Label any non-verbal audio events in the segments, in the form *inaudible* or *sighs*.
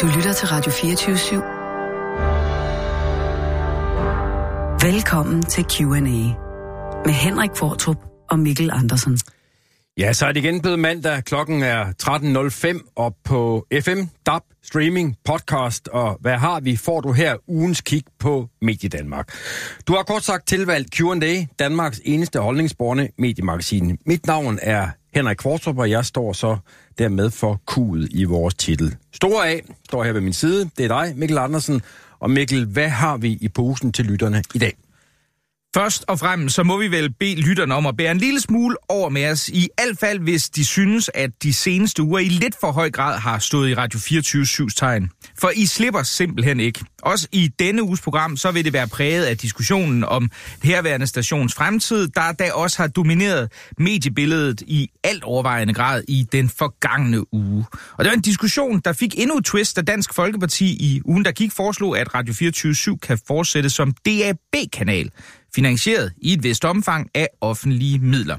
Du lytter til Radio 24 /7. Velkommen til Q&A med Henrik Fortrup og Mikkel Andersen. Ja, så er det igen blevet mandag. Klokken er 13.05 og på FM, DAB, streaming, podcast og hvad har vi, får du her ugens kig på Mediedanmark. Du har kort sagt tilvalgt Q&A, Danmarks eneste holdningsborne mediemagasin. Mit navn er Henrik Kvartrup, og jeg står så dermed for kuget i vores titel. Store A står her ved min side. Det er dig, Mikkel Andersen. Og Mikkel, hvad har vi i posen til lytterne i dag? Først og fremmest så må vi vel bede lytterne om at bære en lille smule over med os, i alt fald hvis de synes, at de seneste uger i lidt for høj grad har stået i Radio 24-7's tegn. For I slipper simpelthen ikke. Også i denne uges program, så vil det være præget af diskussionen om herværende stations fremtid, der da også har domineret mediebilledet i alt overvejende grad i den forgangne uge. Og det var en diskussion, der fik endnu et twist, da Dansk Folkeparti i ugen, der gik, foreslog, at Radio 24-7 kan fortsætte som DAB-kanal finansieret i et vist omfang af offentlige midler.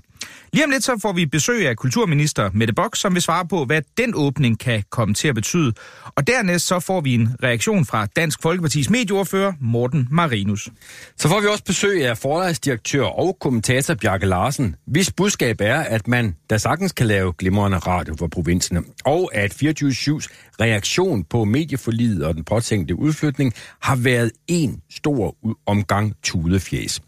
Lige om lidt så får vi besøg af kulturminister Mette Bock, som vil svare på, hvad den åbning kan komme til at betyde. Og dernæst så får vi en reaktion fra Dansk Folkepartis medieordfører Morten Marinus. Så får vi også besøg af forlagsdirektør og kommentator Bjarke Larsen, hvis budskab er, at man der sagtens kan lave glimrende radio for provinserne, og at 24-7's reaktion på medieforlidet og den påtænkte udflytning har været en stor omgang tudefjæs.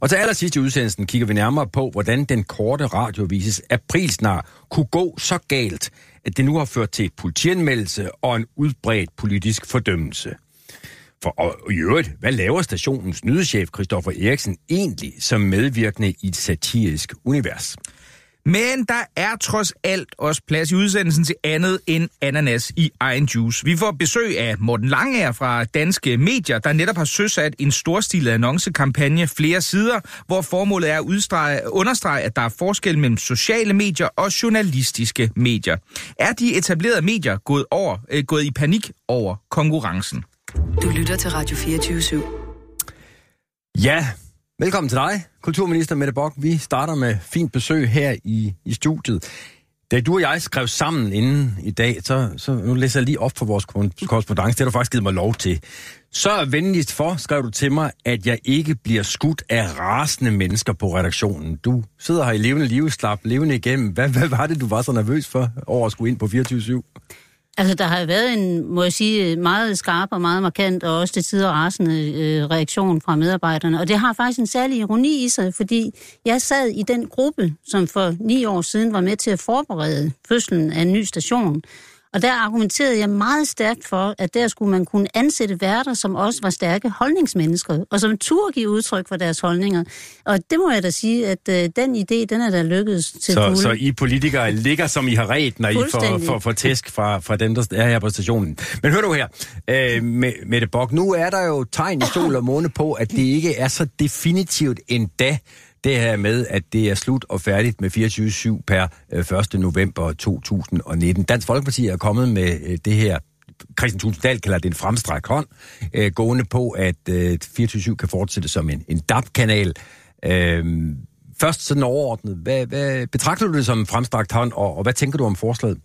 Og til allersidst i udsendelsen kigger vi nærmere på, hvordan den korte radiovises aprilsnar kunne gå så galt, at det nu har ført til politianmeldelse og en udbredt politisk fordømmelse. For og i øvrigt, hvad laver stationens nyhedschef Christoffer Eriksen egentlig som medvirkende i et satirisk univers? Men der er trods alt også plads i udsendelsen til andet end ananas i egen juice. Vi får besøg af Morten Langager fra Danske Medier, der netop har søsat en storstilet annoncekampagne flere sider, hvor formålet er at understrege, at der er forskel mellem sociale medier og journalistiske medier. Er de etablerede medier gået, over, øh, gået i panik over konkurrencen? Du lytter til Radio 24 /7. Ja, Velkommen til dig, kulturminister Mette Bock. Vi starter med fint besøg her i, i studiet. Da du og jeg skrev sammen inden i dag, så, så nu læser jeg lige op for vores korrespondence. Det har du faktisk givet mig lov til. Så venligst for, skrev du til mig, at jeg ikke bliver skudt af rasende mennesker på redaktionen. Du sidder her i levende liv, slap levende igennem. Hvad, hvad var det, du var så nervøs for over at skulle ind på 24 /7? Altså, der har været en, må jeg sige, meget skarp og meget markant, og også det tider rasende øh, reaktion fra medarbejderne. Og det har faktisk en særlig ironi i sig, fordi jeg sad i den gruppe, som for ni år siden var med til at forberede fødslen af en ny station. Og der argumenterede jeg meget stærkt for, at der skulle man kunne ansætte værter, som også var stærke holdningsmennesker, og som turde give udtryk for deres holdninger. Og det må jeg da sige, at øh, den idé, den er der lykkedes til så, Så I politikere ligger, som I har ret, når I får, får, får tæsk fra, fra dem, der er her på stationen. Men hør du her, øh, med, Mette Bock, nu er der jo tegn i sol og måne på, at det ikke er så definitivt endda, det her med, at det er slut og færdigt med 24-7 per øh, 1. November 2019. Dansk Folkeparti er kommet med øh, det her Christian Tulsendal kalder det en fremstrækt hånd, øh, gående på, at øh, 24-7 kan fortsætte som en, en DAP-kanal. Øh, først sådan overordnet, hvad, hvad, betragter du det som en fremstrakt hånd, og, og hvad tænker du om forslaget?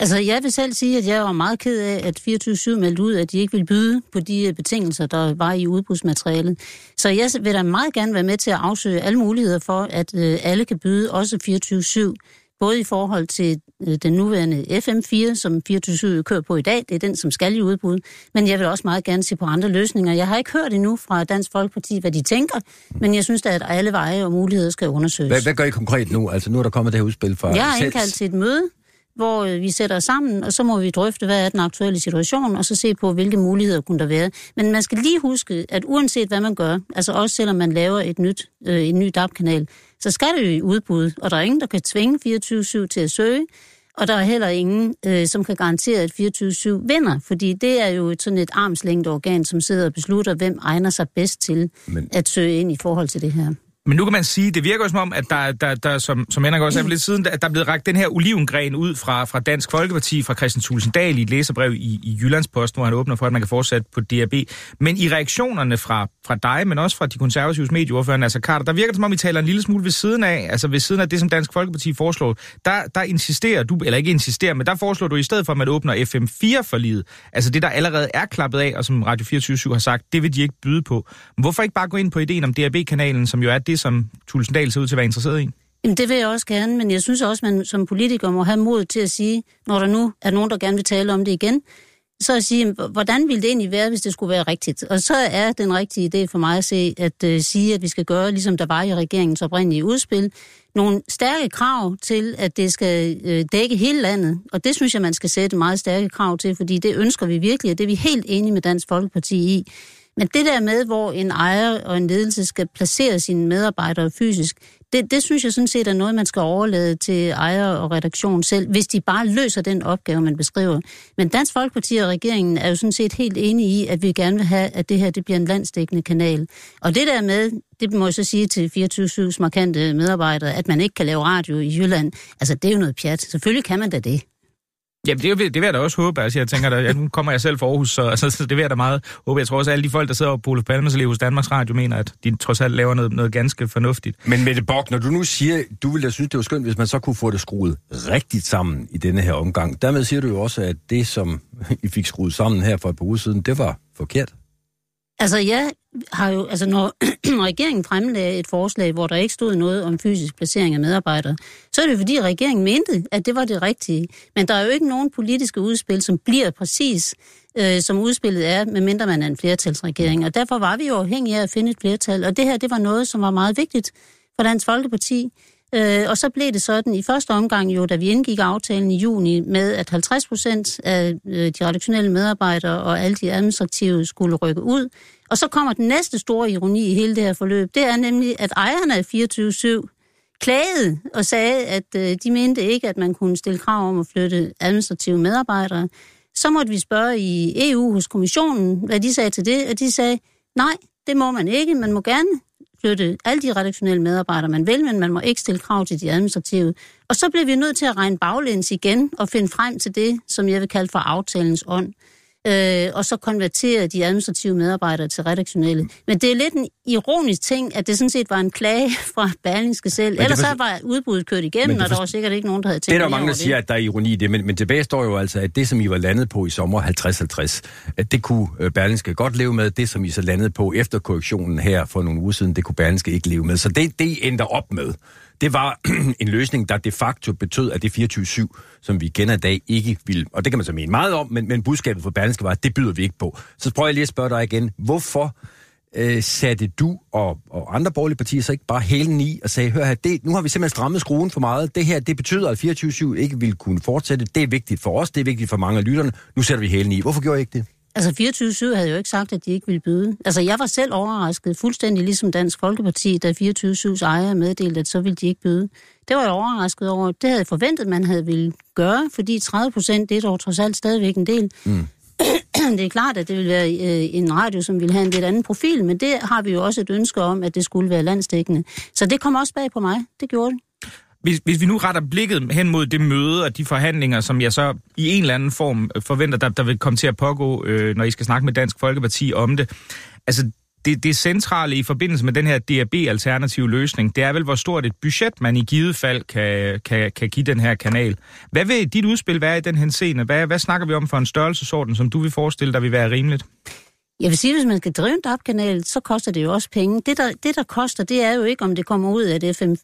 Altså, jeg vil selv sige, at jeg var meget ked af, at 24-7 meldte ud, at de ikke ville byde på de øh, betingelser, der var i udbudsmaterialet. Så jeg vil da meget gerne være med til at afsøge alle muligheder for, at øh, alle kan byde, også 24-7, både i forhold til øh, den nuværende FM4, som 24 kører på i dag, det er den, som skal i udbud, men jeg vil også meget gerne se på andre løsninger. Jeg har ikke hørt endnu fra Dansk Folkeparti, hvad de tænker, men jeg synes da, at alle veje og muligheder skal undersøges. Hvad, hvad gør I konkret nu? Altså nu er der kommet det her udspil fra... Jeg har indkaldt til et møde hvor øh, vi sætter os sammen, og så må vi drøfte, hvad er den aktuelle situation, og så se på, hvilke muligheder kunne der være. Men man skal lige huske, at uanset hvad man gør, altså også selvom man laver et nyt, øh, en ny DAB-kanal, så skal det jo i udbud, og der er ingen, der kan tvinge 24-7 til at søge, og der er heller ingen, øh, som kan garantere, at 24-7 vinder, fordi det er jo et, sådan et armslængde organ, som sidder og beslutter, hvem egner sig bedst til Men... at søge ind i forhold til det her. Men nu kan man sige, det virker jo som om, at der, der, der som, som Henrik også sagde lidt siden, at der er blevet ragt den her olivengren ud fra, fra Dansk Folkeparti, fra Christian Tulsendal i et læserbrev i, i Jyllandsposten, hvor han åbner for, at man kan fortsætte på DRB. Men i reaktionerne fra, fra dig, men også fra de konservatives medieordfører, altså Carter, der virker det som om, I taler en lille smule ved siden af, altså ved siden af det, som Dansk Folkeparti foreslår. Der, der insisterer du, eller ikke insisterer, men der foreslår du i stedet for, at man åbner FM4 for livet. Altså det, der allerede er klappet af, og som Radio 24 har sagt, det vil de ikke byde på. Men hvorfor ikke bare gå ind på ideen om DRB-kanalen, som jo er det, som Tulsendal ser ud til at være interesseret i? Jamen, det vil jeg også gerne, men jeg synes også, at man som politiker må have mod til at sige, når der nu er nogen, der gerne vil tale om det igen, så at sige, hvordan ville det egentlig være, hvis det skulle være rigtigt? Og så er den rigtige idé for mig at se, at uh, sige, at vi skal gøre, ligesom der var i regeringens oprindelige udspil, nogle stærke krav til, at det skal uh, dække hele landet. Og det synes jeg, man skal sætte meget stærke krav til, fordi det ønsker vi virkelig, og det er vi helt enige med Dansk Folkeparti i. Men det der med, hvor en ejer og en ledelse skal placere sine medarbejdere fysisk, det, det synes jeg sådan set er noget, man skal overlade til ejer og redaktion selv, hvis de bare løser den opgave, man beskriver. Men Dansk Folkeparti og regeringen er jo sådan set helt enige i, at vi gerne vil have, at det her det bliver en landsdækkende kanal. Og det der med, det må jeg så sige til 24-7's markante medarbejdere, at man ikke kan lave radio i Jylland, altså det er jo noget pjat. Selvfølgelig kan man da det. Jamen, det, det vil jeg da også håbe. Altså, jeg tænker, at nu kommer jeg selv fra Aarhus, så altså, det vil jeg da meget håbe. Jeg tror også, at alle de folk, der sidder på Olof Palmes hos Danmarks Radio, mener, at de trods alt laver noget, noget ganske fornuftigt. Men Mette Bock, når du nu siger, du ville da synes, det var skønt, hvis man så kunne få det skruet rigtigt sammen i denne her omgang. Dermed siger du jo også, at det, som *laughs* I fik skruet sammen her for et par uger siden, det var forkert. Altså, jeg har jo, altså *clears throat* når regeringen fremlagde et forslag, hvor der ikke stod noget om fysisk placering af medarbejdere, så er det fordi regeringen mente, at det var det rigtige. Men der er jo ikke nogen politiske udspil, som bliver præcis, øh, som udspillet er, medmindre man er en flertalsregering. Og derfor var vi jo afhængige af at finde et flertal. Og det her, det var noget, som var meget vigtigt for Dansk Folkeparti. Øh, og så blev det sådan i første omgang jo, da vi indgik aftalen i juni med, at 50 procent af øh, de redaktionelle medarbejdere og alle de administrative skulle rykke ud. Og så kommer den næste store ironi i hele det her forløb. Det er nemlig, at ejerne af 24-7 klagede og sagde, at øh, de mente ikke, at man kunne stille krav om at flytte administrative medarbejdere. Så måtte vi spørge i EU hos kommissionen, hvad de sagde til det, og de sagde, nej, det må man ikke. Man må gerne flytte alle de redaktionelle medarbejdere, man vil, men man må ikke stille krav til de administrative. Og så bliver vi nødt til at regne baglæns igen og finde frem til det, som jeg vil kalde for aftalens ånd øh, og så konvertere de administrative medarbejdere til redaktionelle. Men det er lidt en ironisk ting, at det sådan set var en klage *laughs* fra Berlingske selv. Ellers så var udbuddet kørt igennem, og der var sikkert ikke nogen, der havde tænkt Det er der mange, der siger, at der er ironi i det, men, men tilbage står jo altså, at det, som I var landet på i sommer 50-50, at det kunne øh, Berlingske godt leve med. Det, som I så landede på efter korrektionen her for nogle uger siden, det kunne Berlingske ikke leve med. Så det, det ender op med det var *clears throat* en løsning, der de facto betød, at det 24-7, som vi kender i dag, ikke ville. Og det kan man så mene meget om, men, men budskabet for Berlingske var, at det byder vi ikke på. Så prøver jeg lige at spørge dig igen, hvorfor øh, satte du og, og andre borgerlige partier så ikke bare hælen i og sagde, hør her, det, nu har vi simpelthen strammet skruen for meget. Det her, det betyder, at 24-7 ikke vil kunne fortsætte. Det er vigtigt for os, det er vigtigt for mange af lytterne. Nu sætter vi hælen i. Hvorfor gjorde I ikke det? Altså 24-7 havde jo ikke sagt, at de ikke ville byde. Altså jeg var selv overrasket, fuldstændig ligesom Dansk Folkeparti, da 24-7's ejer meddelte, at så ville de ikke byde. Det var jeg overrasket over. Det havde jeg forventet, man havde ville gøre, fordi 30 procent, det er dog trods alt stadigvæk en del. Mm. *clears throat* det er klart, at det vil være øh, en radio, som vil have en lidt anden profil, men det har vi jo også et ønske om, at det skulle være landstækkende. Så det kom også bag på mig. Det gjorde det. Hvis, hvis vi nu retter blikket hen mod det møde og de forhandlinger, som jeg så i en eller anden form øh, forventer, der, der vil komme til at pågå, øh, når I skal snakke med Dansk Folkeparti om det. Altså, det, det centrale i forbindelse med den her DRB-alternative løsning, det er vel, hvor stort et budget man i givet fald kan, kan, kan give den her kanal. Hvad vil dit udspil være i den henseende? Hvad, hvad snakker vi om for en størrelsesorden, som du vil forestille dig vil være rimeligt? Jeg vil sige, at hvis man skal drive en DAP-kanal, så koster det jo også penge. Det der, det, der koster, det er jo ikke, om det kommer ud af et FM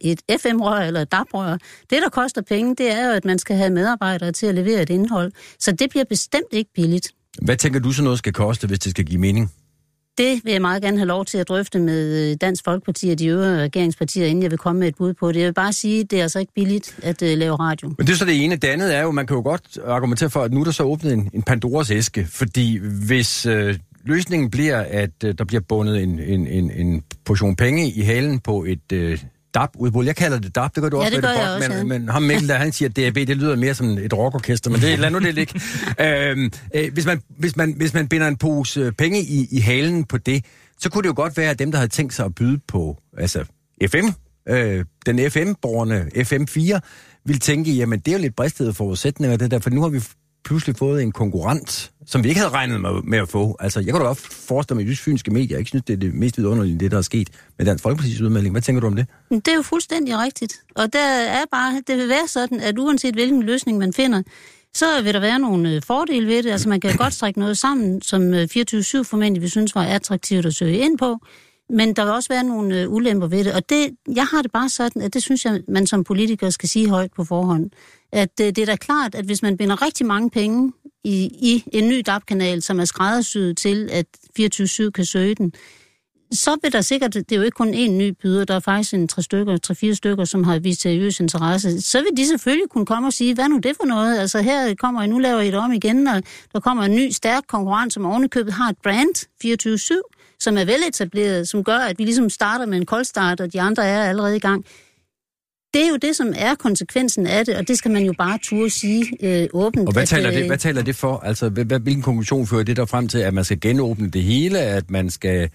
et FM-rør eller et DAB-rør. Det, der koster penge, det er jo, at man skal have medarbejdere til at levere et indhold. Så det bliver bestemt ikke billigt. Hvad tænker du så noget skal koste, hvis det skal give mening? Det vil jeg meget gerne have lov til at drøfte med øh, Dansk Folkeparti og de øvrige regeringspartier, inden jeg vil komme med et bud på det. Jeg vil bare sige, at det er altså ikke billigt at uh, lave radio. Men det er så det ene. Det andet er jo, man kan jo godt argumentere for, at nu er der så åbnet en, en Pandoras æske, fordi hvis øh, løsningen bliver, at øh, der bliver bundet en, en, en, en portion penge i halen på et øh, DAB-udbud. Jeg kalder det DAB, det gør du ja, også. Det gør det jeg også, men, ja. men ham Mikkel, der han siger, at DAB, det lyder mere som et rockorkester, men det, lad nu det ligge. *laughs* øhm, øh, hvis, man, hvis, man, hvis man binder en pose penge i, i halen på det, så kunne det jo godt være, at dem, der havde tænkt sig at byde på altså FM, øh, den FM-borgerne, FM4, ville tænke, jamen det er jo lidt bristede forudsætninger, det der, for nu har vi pludselig fået en konkurrent, som vi ikke havde regnet med, med at få. Altså, jeg kan da godt forestille mig, at fynske medier jeg ikke synes, det er det mest vidunderlige, det der er sket med Dansk Folkeparti's udmelding. Hvad tænker du om det? Det er jo fuldstændig rigtigt. Og der er bare, det vil være sådan, at uanset hvilken løsning man finder, så vil der være nogle øh, fordele ved det. Altså man kan godt strække noget sammen, som øh, 24-7 formentlig vi synes var attraktivt at søge ind på. Men der vil også være nogle øh, ulemper ved det. Og det, jeg har det bare sådan, at det synes jeg, man som politiker skal sige højt på forhånd. At øh, det er da klart, at hvis man binder rigtig mange penge i, i en ny DAB-kanal, som er skræddersyet til, at 24-7 kan søge den, så vil der sikkert, det er jo ikke kun én ny byder, der er faktisk en tre stykker, tre-fire stykker, som har vist seriøs interesse, så vil de selvfølgelig kunne komme og sige, hvad nu det for noget? Altså her kommer I, nu laver I det om igen, og der kommer en ny stærk konkurrent, som ovenikøbet har et brand, 24-7, som er veletableret, som gør, at vi ligesom starter med en koldstart, og de andre er allerede i gang. Det er jo det, som er konsekvensen af det, og det skal man jo bare turde sige øh, åbent. Og hvad taler, at, det, hvad taler det for? Altså, hvilken konklusion fører det der frem til, at man skal genåbne det hele, at man skal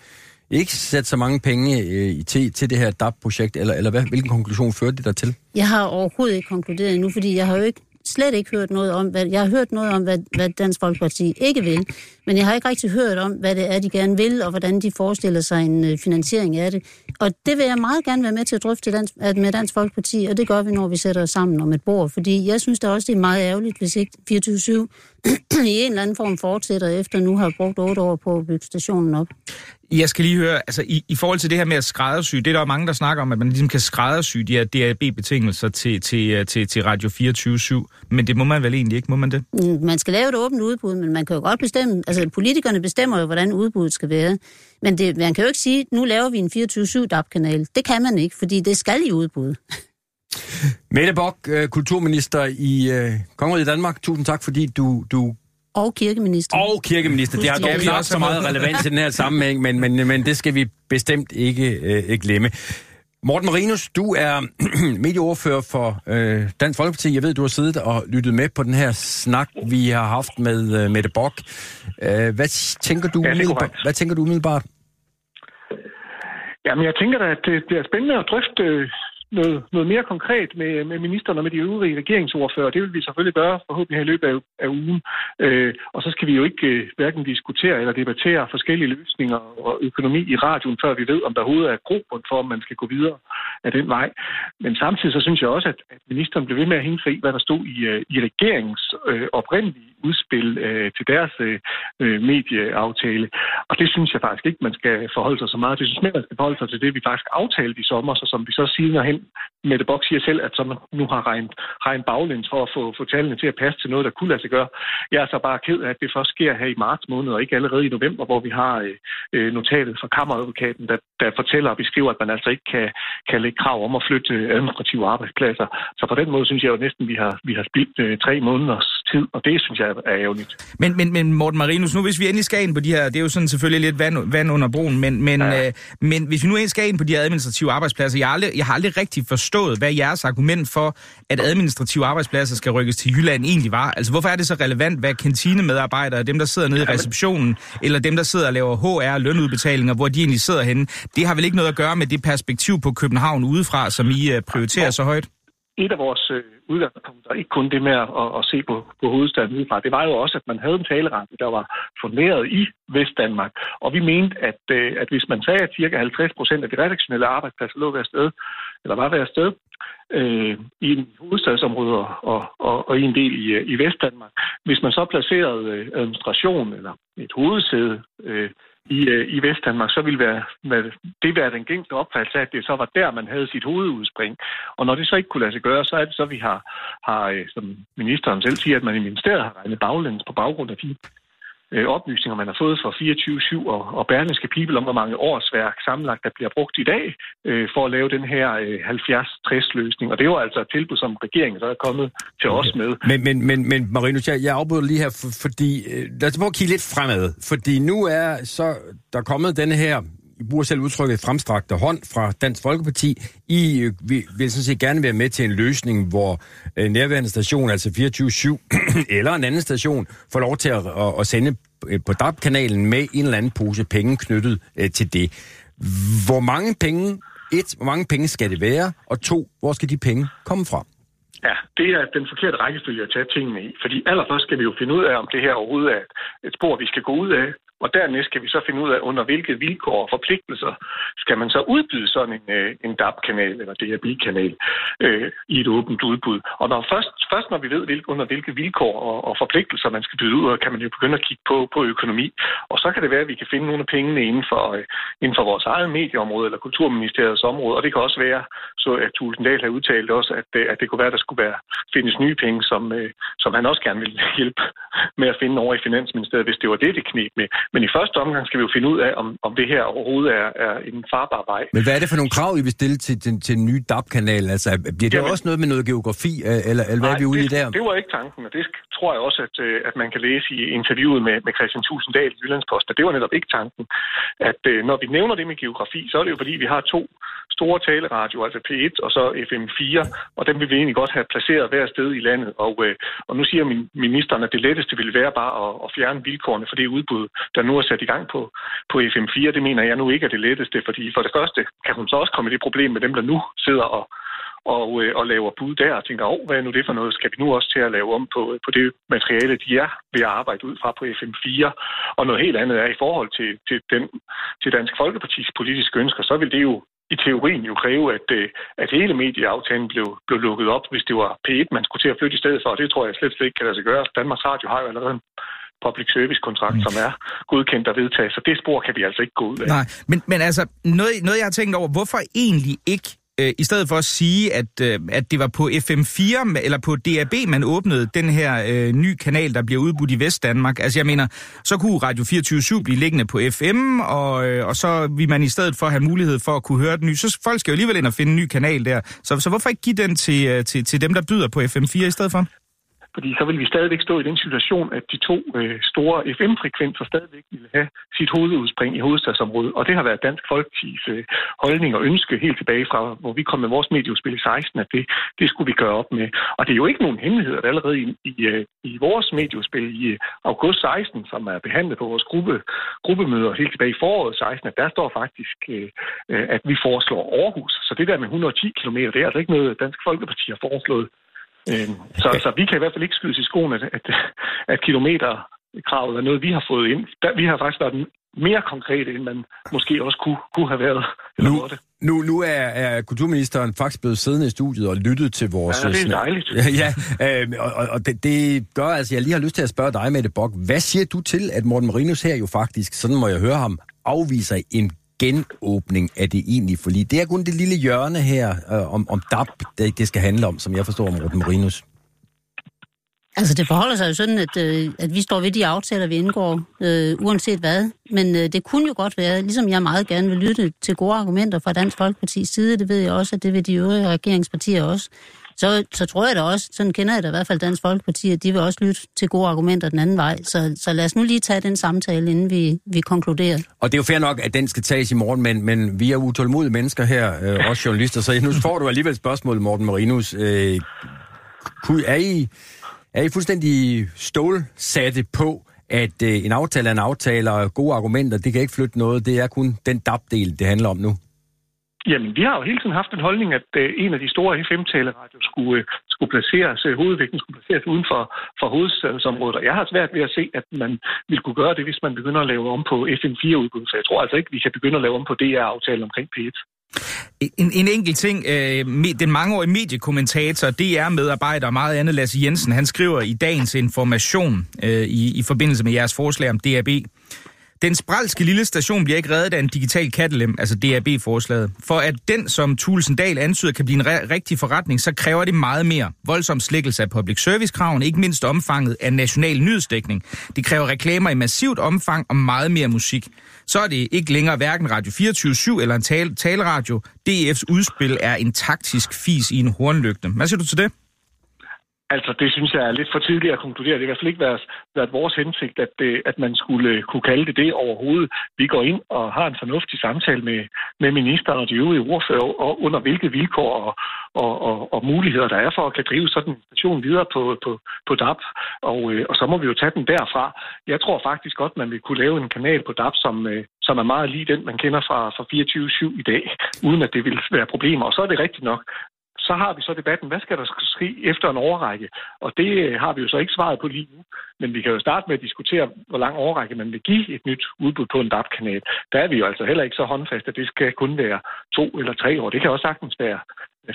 ikke sætte så mange penge øh, til, til det her DAP-projekt, eller, eller hvad, hvilken konklusion fører det der til? Jeg har overhovedet ikke konkluderet endnu, fordi jeg har jo ikke slet ikke hørt noget om, hvad, jeg har hørt noget om, hvad, hvad Dansk Folkeparti ikke vil, men jeg har ikke rigtig hørt om, hvad det er, de gerne vil, og hvordan de forestiller sig en øh, finansiering af det. Og det vil jeg meget gerne være med til at drøfte dansk, med Dansk Folkeparti, og det gør vi, når vi sætter os sammen om et bord, fordi jeg synes da også, det er meget ærgerligt, hvis ikke 24-7 *clears throat* i en eller anden form fortsætter efter nu har brugt otte år på at bygge stationen op. Jeg skal lige høre, altså i, i forhold til det her med at skræddersy, det er der jo mange, der snakker om, at man ligesom kan skræddersy de her DAB-betingelser til, til, til, til Radio 24 men det må man vel egentlig ikke, må man det? Mm, man skal lave et åbent udbud, men man kan jo godt bestemme, altså politikerne bestemmer jo, hvordan udbuddet skal være. Men det, man kan jo ikke sige, nu laver vi en 24-7 DAB-kanal. Det kan man ikke, fordi det skal i udbud. Mette Bock, øh, kulturminister i øh, Kongeriget Danmark. Tusind tak, fordi du, du og kirkeminister. Og kirkeminister. Det har dog knap så meget relevans i den her *laughs* sammenhæng, men, men, men det skal vi bestemt ikke øh, glemme. Morten Marinus, du er *clears throat* medieordfører for øh, Dansk Folkeparti. Jeg ved, du har siddet og lyttet med på den her snak, vi har haft med øh, Mette Bock. Øh, hvad, tænker du ja, umiddelbart, hvad tænker du umiddelbart? Jamen, jeg tænker da, at det, det er spændende at drøfte noget, noget mere konkret med, med ministeren og med de øvrige regeringsordfører. Det vil vi selvfølgelig gøre forhåbentlig her i løbet af, af ugen. Øh, og så skal vi jo ikke øh, hverken diskutere eller debattere forskellige løsninger og økonomi i radioen, før vi ved, om der overhovedet er grobund for, om man skal gå videre af den vej. Men samtidig så synes jeg også, at, at ministeren blev ved med at hænge sig i, hvad der stod i, øh, i regeringens øh, oprindelige udspil øh, til deres øh, øh medieaftale. Og det synes jeg faktisk ikke, man skal forholde sig så meget. Det synes jeg, man skal forholde sig til det, vi faktisk aftalte i sommer, så som vi så siger hen Mette Bock siger selv, at så man nu har regnet, regnet baglæns for at få, få tallene til at passe til noget, der kunne lade sig gøre. Jeg er så bare ked af, at det først sker her i marts måned, og ikke allerede i november, hvor vi har øh, øh notatet fra kammeradvokaten, der, der fortæller og beskriver, at man altså ikke kan, kan lægge krav om at flytte administrative arbejdspladser. Så på den måde synes jeg jo næsten, at vi har, vi har spildt øh, tre måneders tid, og det synes jeg er ærgerligt. Men, men, men Morten Marinus, nu hvis vi endelig skal ind på de her, det er jo sådan selvfølgelig lidt vand, vand under broen, men, men, ja. øh, men hvis vi nu endelig skal ind på de her administrative arbejdspladser, jeg har aldrig, jeg har aldrig rigtig forstået, hvad jeres argument for, at administrative arbejdspladser skal rykkes til Jylland egentlig var. Altså hvorfor er det så relevant, hvad kantinemedarbejdere, dem der sidder nede i receptionen, eller dem der sidder og laver HR lønudbetalinger, hvor de egentlig sidder henne, det har vel ikke noget at gøre med det perspektiv på København udefra, som I øh, prioriterer så højt? Et af vores øh, udgangspunkter, ikke kun det med at, at se på, på hovedstaden udefra, det var jo også, at man havde en talerente, der var funderet i Vestdanmark. Og vi mente, at, øh, at hvis man sagde, at ca. 50 procent af de redaktionelle arbejdspladser lå ved sted, eller var ved sted, øh, i en hovedstadsområde og, og, og i en del i, øh, i Vestdanmark. Hvis man så placerede øh, administration eller et hovedsæde øh, i, øh, i Vestdanmark, så ville være, det være den gængse opfattelse af, at det så var der, man havde sit hovedudspring. Og når det så ikke kunne lade sig gøre, så er det så, vi har, har øh, som ministeren selv siger, at man i ministeriet har regnet baglæns på baggrund af de øh, oplysninger, man har fået fra 24-7 og, og Berlingske People om, hvor mange årsværk sammenlagt, der bliver brugt i dag øh, for at lave den her øh, 70-60-løsning. Og det er jo altså et tilbud, som regeringen så er kommet til okay. os med. Men, men, men, men Marinus, jeg, jeg afbryder lige her, for, fordi øh, lad os prøve at kigge lidt fremad. Fordi nu er så der er kommet den her bruger selv udtrykket fremstrakte hånd fra Dansk Folkeparti. I øh, vil, vil sådan set gerne være med til en løsning, hvor øh, nærværende station, altså 24-7, *clears throat* eller en anden station, får lov til at, at, at sende øh, på DAB-kanalen med en eller anden pose penge knyttet øh, til det. Hvor mange penge, et, hvor mange penge skal det være, og to, hvor skal de penge komme fra? Ja, det er den forkerte rækkefølge at tage tingene i. Fordi allerførst skal vi jo finde ud af, om det her overhovedet er et spor, vi skal gå ud af. Og dernæst skal vi så finde ud af, under hvilke vilkår og forpligtelser skal man så udbyde sådan en, øh, en DAB-kanal eller DAB-kanal øh, i et åbent udbud. Og når først, først når vi ved, hvilke, under hvilke vilkår og, og forpligtelser man skal byde ud, kan man jo begynde at kigge på, på økonomi. Og så kan det være, at vi kan finde nogle af pengene inden for, øh, inden for vores eget medieområde eller Kulturministeriets område. Og det kan også være, så at Tulsendal har udtalt også, at, øh, at det kunne være, at der skulle være findes nye penge, som, øh, som han også gerne vil hjælpe med at finde over i Finansministeriet, hvis det var det, det knep med. Men i første omgang skal vi jo finde ud af, om, om det her overhovedet er, er en farbar vej. Men hvad er det for nogle krav, I vil stille til, til, til en ny DAB-kanal? Altså, bliver det Jamen, også noget med noget geografi, øh, eller, eller hvad nej, er vi ude det, i der? det var ikke tanken, og det tror jeg også, at, øh, at man kan læse i interviewet med, med Christian Tusinddal i Jyllandsposten. Det var netop ikke tanken, at øh, når vi nævner det med geografi, så er det jo fordi, vi har to store taleradio, altså P1 og så FM4, og dem vil vi egentlig godt have placeret hver sted i landet. Og, og nu siger min, ministeren, at det letteste ville være bare at, at fjerne vilkårene for det udbud, der nu er sat i gang på, på FM4. Det mener jeg nu ikke er det letteste, fordi for det første kan hun så også komme i det problem med dem, der nu sidder og, og, øh, og laver bud der og tænker, åh, hvad er nu det for noget? Skal vi nu også til at lave om på, på det materiale, de er ved at arbejde ud fra på FM4? Og noget helt andet er i forhold til, til, den, til Dansk Folkepartis politiske ønsker, så vil det jo i teorien jo kræve, at, øh, at hele medieaftalen blev, blev lukket op, hvis det var P1, man skulle til at flytte i stedet for. Og det tror jeg slet, slet ikke kan lade sig gøre. Danmarks Radio har jo allerede public service kontrakt, mm. som er godkendt og vedtaget. Så det spor kan vi altså ikke gå ud af. Nej, men, men altså, noget, noget jeg har tænkt over, hvorfor egentlig ikke øh, i stedet for at sige, at, øh, at det var på FM4 eller på DAB, man åbnede den her øh, nye kanal, der bliver udbudt i Vestdanmark. Altså jeg mener, så kunne Radio 24 blive liggende på FM, og, øh, og så vil man i stedet for have mulighed for at kunne høre den nye. Så folk skal jo alligevel ind og finde en ny kanal der. Så, så hvorfor ikke give den til, øh, til, til dem, der byder på FM4 i stedet for? Fordi så vil vi stadigvæk stå i den situation, at de to øh, store FM-frekvenser stadigvæk ville have sit hovedudspring i hovedstadsområdet. Og det har været Dansk Folkepartis øh, holdning og ønske helt tilbage fra, hvor vi kom med vores medieudspil i 16, at det, det skulle vi gøre op med. Og det er jo ikke nogen hemmelighed, at allerede i, i, øh, i vores medieudspil i øh, august 16, som er behandlet på vores gruppe, gruppemøder helt tilbage i foråret 16, at der står faktisk, øh, øh, at vi foreslår Aarhus. Så det der med 110 km, det er altså ikke noget, Dansk Folkeparti har foreslået. Øhm, så, så vi kan i hvert fald ikke skydes i skoen, at, at, kilometerkravet er noget, vi har fået ind. Der, vi har faktisk været mere konkrete, end man måske også kunne, kunne have været. Eller nu, det. nu, nu er, er kulturministeren faktisk blevet siddende i studiet og lyttet til vores... Ja, det er dejligt. *laughs* Ja, ja øh, og, og det, det gør altså, jeg lige har lyst til at spørge dig, Mette Bok. Hvad siger du til, at Morten Marinus her jo faktisk, sådan må jeg høre ham, afviser en genåbning af det egentlige forlig. Det er kun det lille hjørne her øh, om, om DAP, det, det skal handle om, som jeg forstår om Morten Marinus. Altså, det forholder sig jo sådan, at, øh, at vi står ved de aftaler, vi indgår, øh, uanset hvad. Men øh, det kunne jo godt være, ligesom jeg meget gerne vil lytte til gode argumenter fra Dansk Folkeparti's side, det ved jeg også, at det vil de øvrige regeringspartier også, så, så tror jeg da også, sådan kender jeg da i hvert fald Dansk Folkeparti, at de vil også lytte til gode argumenter den anden vej. Så, så lad os nu lige tage den samtale, inden vi, vi konkluderer. Og det er jo fair nok, at den skal tages i morgen, men, men vi er utålmodige mennesker her, øh, også journalister, så nu får du alligevel spørgsmål, Morten Marinus. Øh, er, I, er I fuldstændig stålsatte på, at øh, en aftale er en aftale, og gode argumenter, det kan ikke flytte noget, det er kun den DAP-del, det handler om nu? Jamen, vi har jo hele tiden haft en holdning, at øh, en af de store FM-taleradier skulle, øh, skulle placeres, øh, hovedvægten skulle placeres uden for, for hovedstadsområdet. Og jeg har svært ved at se, at man ville kunne gøre det, hvis man begynder at lave om på FM4-udbud. Så jeg tror altså ikke, vi kan begynde at lave om på DR-aftalen omkring P1. En, en enkelt ting, øh, den mangeårige mediekommentator, DR-medarbejder og meget andet, Lasse Jensen, han skriver i dagens information øh, i, i forbindelse med jeres forslag om DAB. Den spralske lille station bliver ikke reddet af en digital kattelem, altså DAB-forslaget. For at den, som Tulsendal antyder, kan blive en rigtig forretning, så kræver det meget mere. Voldsom slækkelse af public service-kraven, ikke mindst omfanget af national nyhedsdækning. Det kræver reklamer i massivt omfang og meget mere musik. Så er det ikke længere hverken Radio 24 eller en tal- taleradio. DF's udspil er en taktisk fis i en hornlygte. Hvad siger du til det? Altså, det synes jeg er lidt for tidligt at konkludere. Det har i hvert fald ikke været, været vores hensigt, at, det, at man skulle øh, kunne kalde det det overhovedet. Vi går ind og har en fornuftig samtale med, med ministeren og de øvrige ordfører, og under hvilke vilkår og, og, og, og muligheder der er for at kan drive sådan en station videre på, på, på DAP. Og, øh, og så må vi jo tage den derfra. Jeg tror faktisk godt, man vil kunne lave en kanal på DAP, som, øh, som er meget lige den, man kender fra, fra 24-7 i dag, uden at det vil være problemer. Og så er det rigtigt nok så har vi så debatten, hvad skal der ske efter en overrække? Og det øh, har vi jo så ikke svaret på lige nu. Men vi kan jo starte med at diskutere, hvor lang overrække man vil give et nyt udbud på en DAP-kanal. Der er vi jo altså heller ikke så håndfast, at det skal kun være to eller tre år. Det kan også sagtens være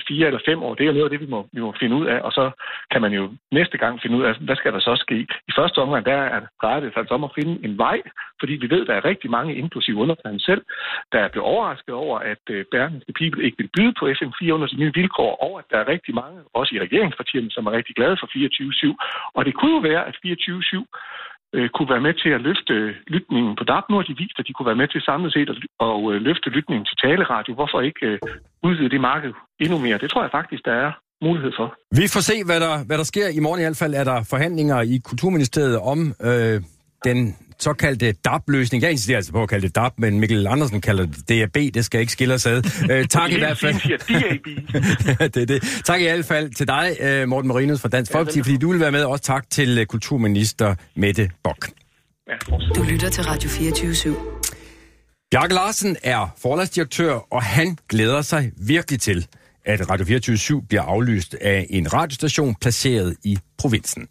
fire eller fem år. Det er noget af det, vi må, vi må finde ud af. Og så kan man jo næste gang finde ud af, hvad skal der så ske? I første omgang, der er, drejer det sig altså om at finde en vej, fordi vi ved, der er rigtig mange, inklusive underplanen selv, der er blevet overrasket over, at øh, Bergenske People ikke vil byde på FM4 under de nye vilkår, og at der er rigtig mange, også i regeringspartierne, som er rigtig glade for 24-7. Og det kunne jo være, at 24-7 øh, kunne være med til at løfte lytningen på DAB. Nu har de vist, at de kunne være med til samlet set at og, øh, løfte lytningen til taleradio. Hvorfor ikke øh, udvide det marked endnu mere? Det tror jeg faktisk, der er mulighed for. Vi får se, hvad der, hvad der sker. I morgen i hvert fald er der forhandlinger i Kulturministeriet om øh, den såkaldte DAB-løsning. Jeg insisterer altså på at kalde det DAB, men Mikkel Andersen kalder det DAB. Det skal ikke skille os ad. *laughs* Øh, tak i hvert fald. *laughs* det er det. Tak i hvert fald til dig, øh, Morten Marinus fra Dansk Folkeparti, fordi du vil være med. Også tak til øh, kulturminister Mette Bock. Du lytter til Radio 24 /7. Bjarke Larsen er forlagsdirektør, og han glæder sig virkelig til, at Radio 24 bliver aflyst af en radiostation placeret i provinsen.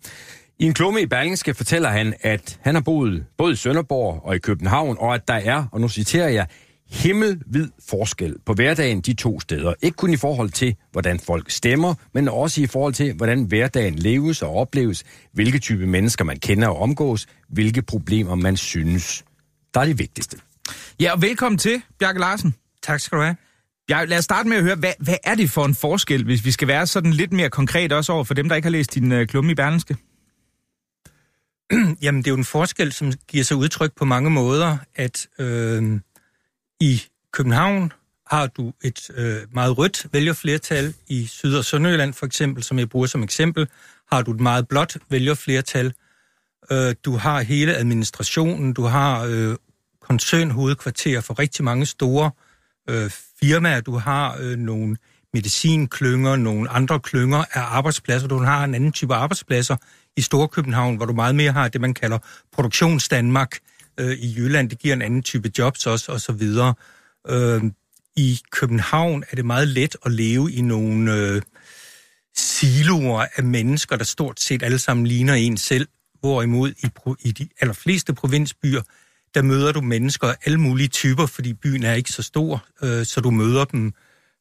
I en klumme i Berlingske fortæller han, at han har boet både i Sønderborg og i København, og at der er, og nu citerer jeg, himmelvid forskel på hverdagen de to steder. Ikke kun i forhold til, hvordan folk stemmer, men også i forhold til, hvordan hverdagen leves og opleves, hvilke type mennesker man kender og omgås, hvilke problemer man synes, der er det vigtigste. Ja, og velkommen til, Bjarke Larsen. Tak skal du have. Ja, lad os starte med at høre, hvad, hvad er det for en forskel, hvis vi skal være sådan lidt mere konkret også over for dem, der ikke har læst din uh, klumme i Berlingske? *clears throat* Jamen, det er jo en forskel, som giver sig udtryk på mange måder, at øh, i København har du et øh, meget rødt vælgerflertal. I Syd- og Sønderjylland for eksempel, som jeg bruger som eksempel, har du et meget blåt vælgerflertal. Øh, du har hele administrationen, du har øh, koncernhovedkvarter for rigtig mange store øh, firmaer, du har øh, nogle medicinklynger, nogle andre klynger af arbejdspladser, du har en anden type arbejdspladser i Storkøbenhavn, hvor du meget mere har det, man kalder produktionsdanmark øh, i Jylland. Det giver en anden type jobs også, og så videre. Øh, I København er det meget let at leve i nogle øh, siloer af mennesker, der stort set alle sammen ligner en selv. Hvorimod i, i de allerfleste provinsbyer, der møder du mennesker af alle mulige typer, fordi byen er ikke så stor, øh, så du møder dem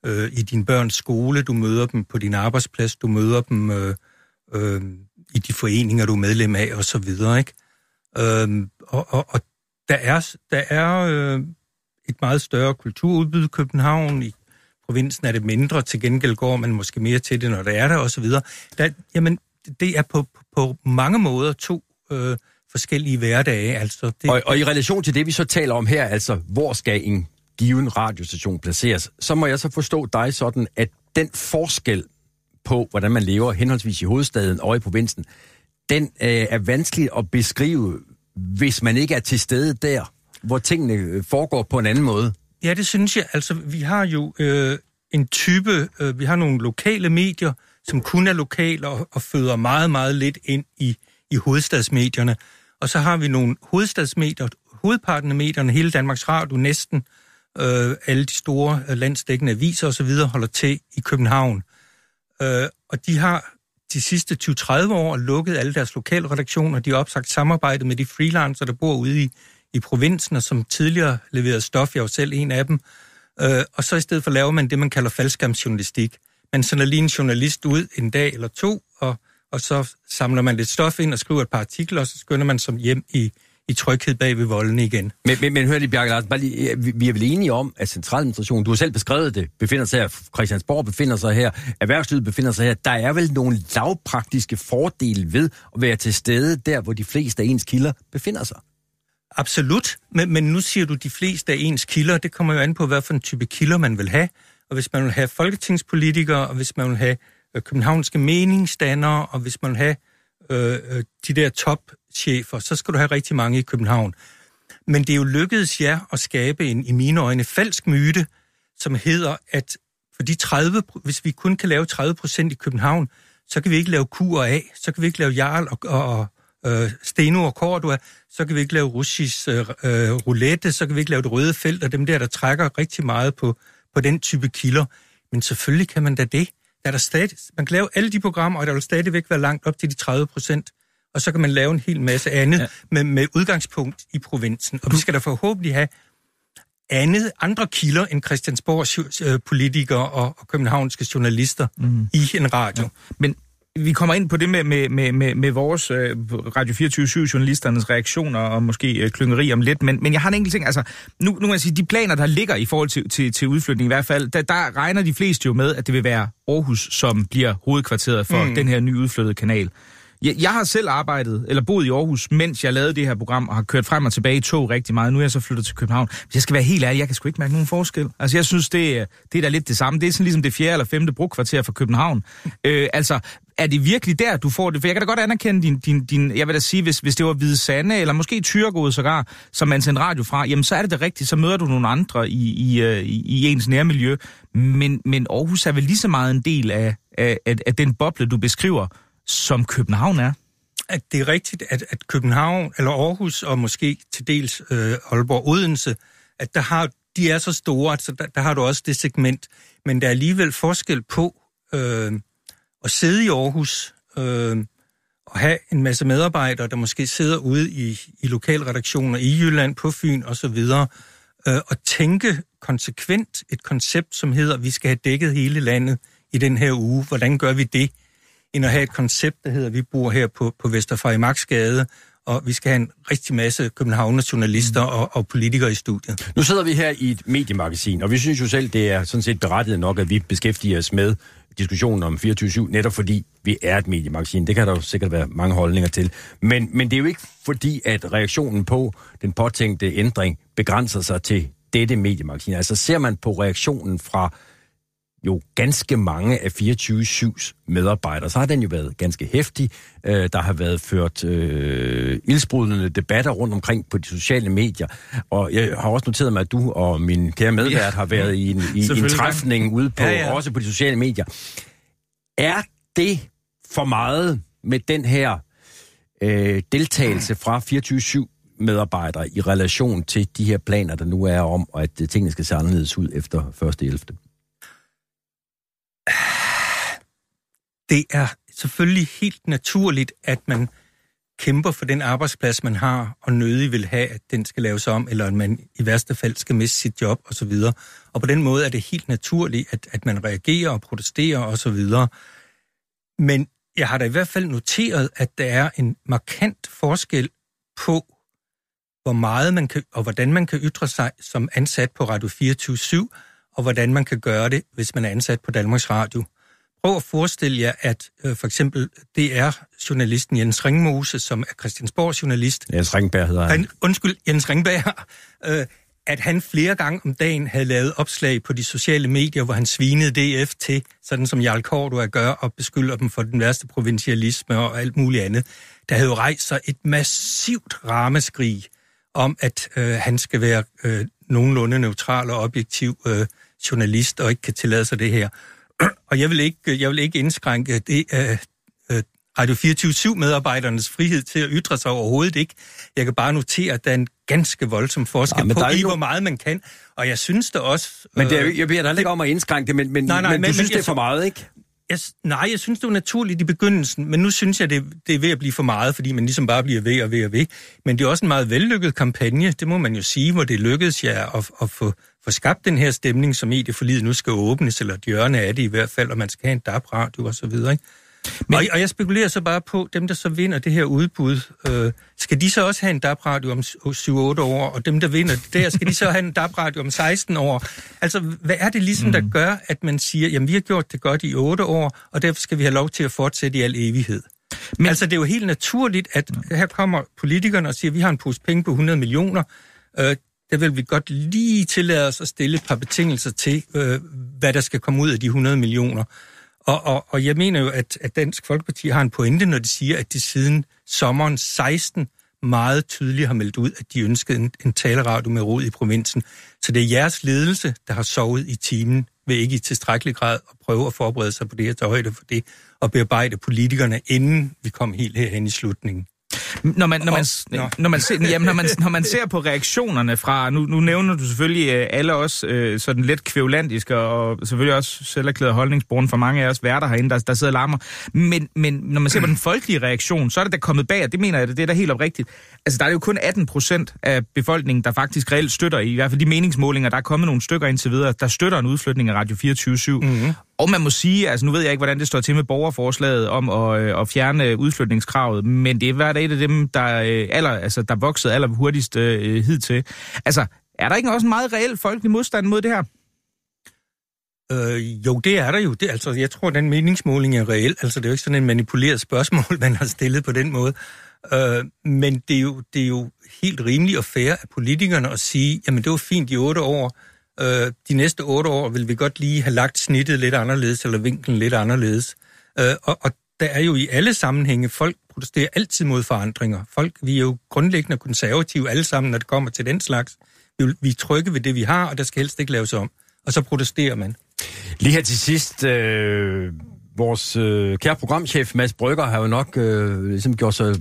øh, i din børns skole, du møder dem på din arbejdsplads, du møder dem øh, øh, i de foreninger, du er medlem af, og så videre, ikke? Øhm, og, og, og der er, der er øh, et meget større kulturudbud i København. I provinsen er det mindre, til gengæld går man måske mere til det, når der er der, og så videre. Der, jamen, det er på, på mange måder to øh, forskellige hverdage. Altså, det, og, og i relation til det, vi så taler om her, altså hvor skal en given radiostation placeres, så må jeg så forstå dig sådan, at den forskel på, hvordan man lever henholdsvis i hovedstaden og i provinsen, den øh, er vanskelig at beskrive, hvis man ikke er til stede der, hvor tingene øh, foregår på en anden måde. Ja, det synes jeg. Altså, vi har jo øh, en type, øh, vi har nogle lokale medier, som kun er lokale og, og føder meget, meget lidt ind i, i hovedstadsmedierne. Og så har vi nogle hovedstadsmedier, hovedparten af medierne, hele Danmarks Radio næsten, øh, alle de store øh, landsdækkende aviser osv. holder til i København. Øh, og de har de sidste 20-30 år lukket alle deres lokale redaktioner. De har opsagt samarbejdet med de freelancer, der bor ude i, i provinsen, og som tidligere leverede stof. Jeg var selv en af dem. Øh, og så i stedet for laver man det, man kalder faldskærmsjournalistik. Man sender lige en journalist ud en dag eller to, og, og så samler man lidt stof ind og skriver et par artikler, og så skynder man som hjem i, i tryghed bag ved volden igen. Men, men, men hør lige, Bjarke Larsen, bare lige, vi er vel enige om, at centraladministrationen, du har selv beskrevet det, befinder sig her, Christiansborg befinder sig her, erhvervslivet befinder sig her. Der er vel nogle lavpraktiske fordele ved at være til stede der, hvor de fleste af ens kilder befinder sig? Absolut, men, men nu siger du de fleste af ens kilder. Det kommer jo an på, hvad for en type kilder man vil have. Og hvis man vil have folketingspolitikere, og hvis man vil have øh, københavnske meningsdannere, og hvis man vil have Øh, øh, de der topchefer, så skal du have rigtig mange i København. Men det er jo lykkedes jer at skabe en, i mine øjne, falsk myte, som hedder, at for de 30, hvis vi kun kan lave 30 procent i København, så kan vi ikke lave kur og A, så kan vi ikke lave Jarl og, og, øh, Steno og Cordua, så kan vi ikke lave russisk øh, øh, roulette, så kan vi ikke lave det røde felt, og dem der, der trækker rigtig meget på, på den type kilder. Men selvfølgelig kan man da det. Der er der stadig, man kan lave alle de programmer, og der vil stadigvæk være langt op til de 30 procent. Og så kan man lave en hel masse andet ja. med, med udgangspunkt i provinsen. Og vi skal da forhåbentlig have andet, andre kilder end Christiansborgs øh, politikere og, og københavnske journalister mm. i en radio. Ja. Men vi kommer ind på det med, med, med, med, med vores øh, Radio 24 journalisternes reaktioner og måske øh, klyngeri om lidt, men, men jeg har en enkelt ting, altså nu, nu kan jeg sige, de planer, der ligger i forhold til, til, til udflytning i hvert fald, der, der regner de fleste jo med, at det vil være Aarhus, som bliver hovedkvarteret for mm. den her nye udflyttede kanal. Jeg, jeg har selv arbejdet, eller boet i Aarhus, mens jeg lavede det her program, og har kørt frem og tilbage i tog rigtig meget. Nu er jeg så flyttet til København. Jeg skal være helt ærlig, jeg kan sgu ikke mærke nogen forskel. Altså, jeg synes, det, det er da lidt det samme. Det er sådan ligesom det fjerde eller femte brugkvarter for København. *laughs* Øh, altså, er det virkelig der, du får det? For jeg kan da godt anerkende din, din, din jeg vil da sige, hvis, hvis det var Hvide Sande, eller måske Tyrgod sågar, som man sendte radio fra, jamen så er det det rigtigt, så møder du nogle andre i, i, øh, i, i ens nærmiljø. Men, men Aarhus er vel lige så meget en del af, af, af, af den boble, du beskriver, som København er? At det er rigtigt, at, at København, eller Aarhus, og måske til dels øh, Aalborg Odense, at der har, de er så store, at så der, der har du også det segment. Men der er alligevel forskel på... Øh, at sidde i Aarhus øh, og have en masse medarbejdere, der måske sidder ude i, i lokalredaktioner i Jylland, på Fyn osv., øh, og tænke konsekvent et koncept, som hedder, at vi skal have dækket hele landet i den her uge. Hvordan gør vi det? End at have et koncept, der hedder, at vi bor her på, på Vesterfarimaksgade, og vi skal have en rigtig masse københavner journalister og, og politikere i studiet. Nu sidder vi her i et mediemagasin, og vi synes jo selv, det er sådan set berettiget nok, at vi beskæftiger os med diskussionen om 24-7, netop fordi vi er et mediemagasin. Det kan der jo sikkert være mange holdninger til. Men, men det er jo ikke fordi, at reaktionen på den påtænkte ændring begrænser sig til dette mediemagasin. Altså ser man på reaktionen fra jo ganske mange af 24-7's medarbejdere, så har den jo været ganske hæftig. Øh, der har været ført øh, ildsprudende debatter rundt omkring på de sociale medier. Og jeg har også noteret mig, at du og min kære medvært ja. har været i en, i en træfning ude på, ja, ja. også på de sociale medier. Er det for meget med den her øh, deltagelse fra 24-7 medarbejdere i relation til de her planer, der nu er om, at tingene skal se anderledes ud efter 1. *sighs* Det er selvfølgelig helt naturligt, at man kæmper for den arbejdsplads, man har, og nødig vil have, at den skal laves om, eller at man i værste fald skal miste sit job osv. Og på den måde er det helt naturligt, at, at man reagerer og protesterer osv. Men jeg har da i hvert fald noteret, at der er en markant forskel på, hvor meget man kan, og hvordan man kan ytre sig som ansat på Radio 24 og hvordan man kan gøre det, hvis man er ansat på Danmarks Radio. Prøv at forestille jer, at øh, for eksempel det er journalisten Jens Ringmose, som er Christiansborg journalist. Jens Ringberg hedder han. han undskyld, Jens Ringberg. *laughs* Øh, at han flere gange om dagen havde lavet opslag på de sociale medier, hvor han svinede DF til, sådan som Jarl Kortua gør, og beskylder dem for den værste provincialisme og alt muligt andet. Der havde jo rejst sig et massivt rameskrig om, at øh, han skal være øh, nogenlunde neutral og objektiv øh, journalist, og ikke kan tillade sig det her. *clears throat* Og jeg vil ikke, jeg vil ikke indskrænke det, uh, uh, Radio 24-7-medarbejdernes frihed til at ytre sig overhovedet ikke. Jeg kan bare notere, at der er en ganske voldsom forskel ja, på, i hvor meget man kan. Og jeg synes det også... Men det er, jeg beder dig ikke om at indskrænke det, men, men, nej, nej, men, men du synes, men, det er for meget, ikke? Jeg, nej, jeg synes, det var naturligt i begyndelsen, men nu synes jeg, det, det er ved at blive for meget, fordi man ligesom bare bliver ved og ved og ved. Men det er også en meget vellykket kampagne, det må man jo sige, hvor det lykkedes jer at, at få, få skabt den her stemning, som medieforliget nu skal åbnes, eller et hjørne af det i hvert fald, og man skal have en DAB-radio og så videre. Ikke? Men... Og, og jeg spekulerer så bare på, dem der så vinder det her udbud, øh, skal de så også have en DAB-radio om 7-8 år, og dem der vinder det der, skal de så have en DAB-radio om 16 år? Altså, hvad er det ligesom, der mm. gør, at man siger, jamen vi har gjort det godt i 8 år, og derfor skal vi have lov til at fortsætte i al evighed? Men altså, det er jo helt naturligt, at her kommer politikerne og siger, vi har en pose penge på 100 millioner, øh, der vil vi godt lige tillade os at stille et par betingelser til, øh, hvad der skal komme ud af de 100 millioner. Og, og, og jeg mener jo, at, at Dansk Folkeparti har en pointe, når de siger, at de siden sommeren 16 meget tydeligt har meldt ud, at de ønskede en, en taleradio med rod i provinsen. Så det er jeres ledelse, der har sovet i timen ved ikke i tilstrækkelig grad at prøve at forberede sig på det og tage højde for det, og bearbejde politikerne, inden vi kom helt herhen i slutningen. Når man, når man, når man, ser, jamen, når man, når man ser på reaktionerne fra, nu, nu nævner du selvfølgelig øh, alle os øh, sådan lidt kvævlandiske, og selvfølgelig også selverklæret holdningsborgen for mange af os værter herinde, der, der sidder og larmer. Men, men når man ser på den folkelige reaktion, så er det da kommet bag, og det mener jeg, det er da helt oprigtigt. Altså, der er jo kun 18 procent af befolkningen, der faktisk reelt støtter, i hvert fald de meningsmålinger, der er kommet nogle stykker indtil videre, der støtter en udflytning af Radio 24 mm-hmm. Og man må sige, altså nu ved jeg ikke, hvordan det står til med borgerforslaget om at, øh, at fjerne øh, udflytningskravet, men det var et af dem, der, øh, aller, altså, der voksede aller hurtigst øh, øh, hidtil. Altså, er der ikke også en meget reel folkelig modstand mod det her? Øh, jo, det er der jo. Det, altså, jeg tror, den meningsmåling er reel. Altså, det er jo ikke sådan en manipuleret spørgsmål, *laughs* man har stillet på den måde. Øh, men det er, jo, det er jo helt rimeligt og fair af politikerne at sige, jamen det var fint i otte år, øh, de næste otte år vil vi godt lige have lagt snittet lidt anderledes, eller vinklen lidt anderledes. Øh, og, og der er jo i alle sammenhænge, folk protesterer altid mod forandringer. Folk, vi er jo grundlæggende konservative alle sammen, når det kommer til den slags. Vi, vi er trygge ved det, vi har, og der skal helst ikke laves om. Og så protesterer man. Lige her til sidst, øh, vores øh, kære programchef Mads Brygger har jo nok øh, ligesom gjort sig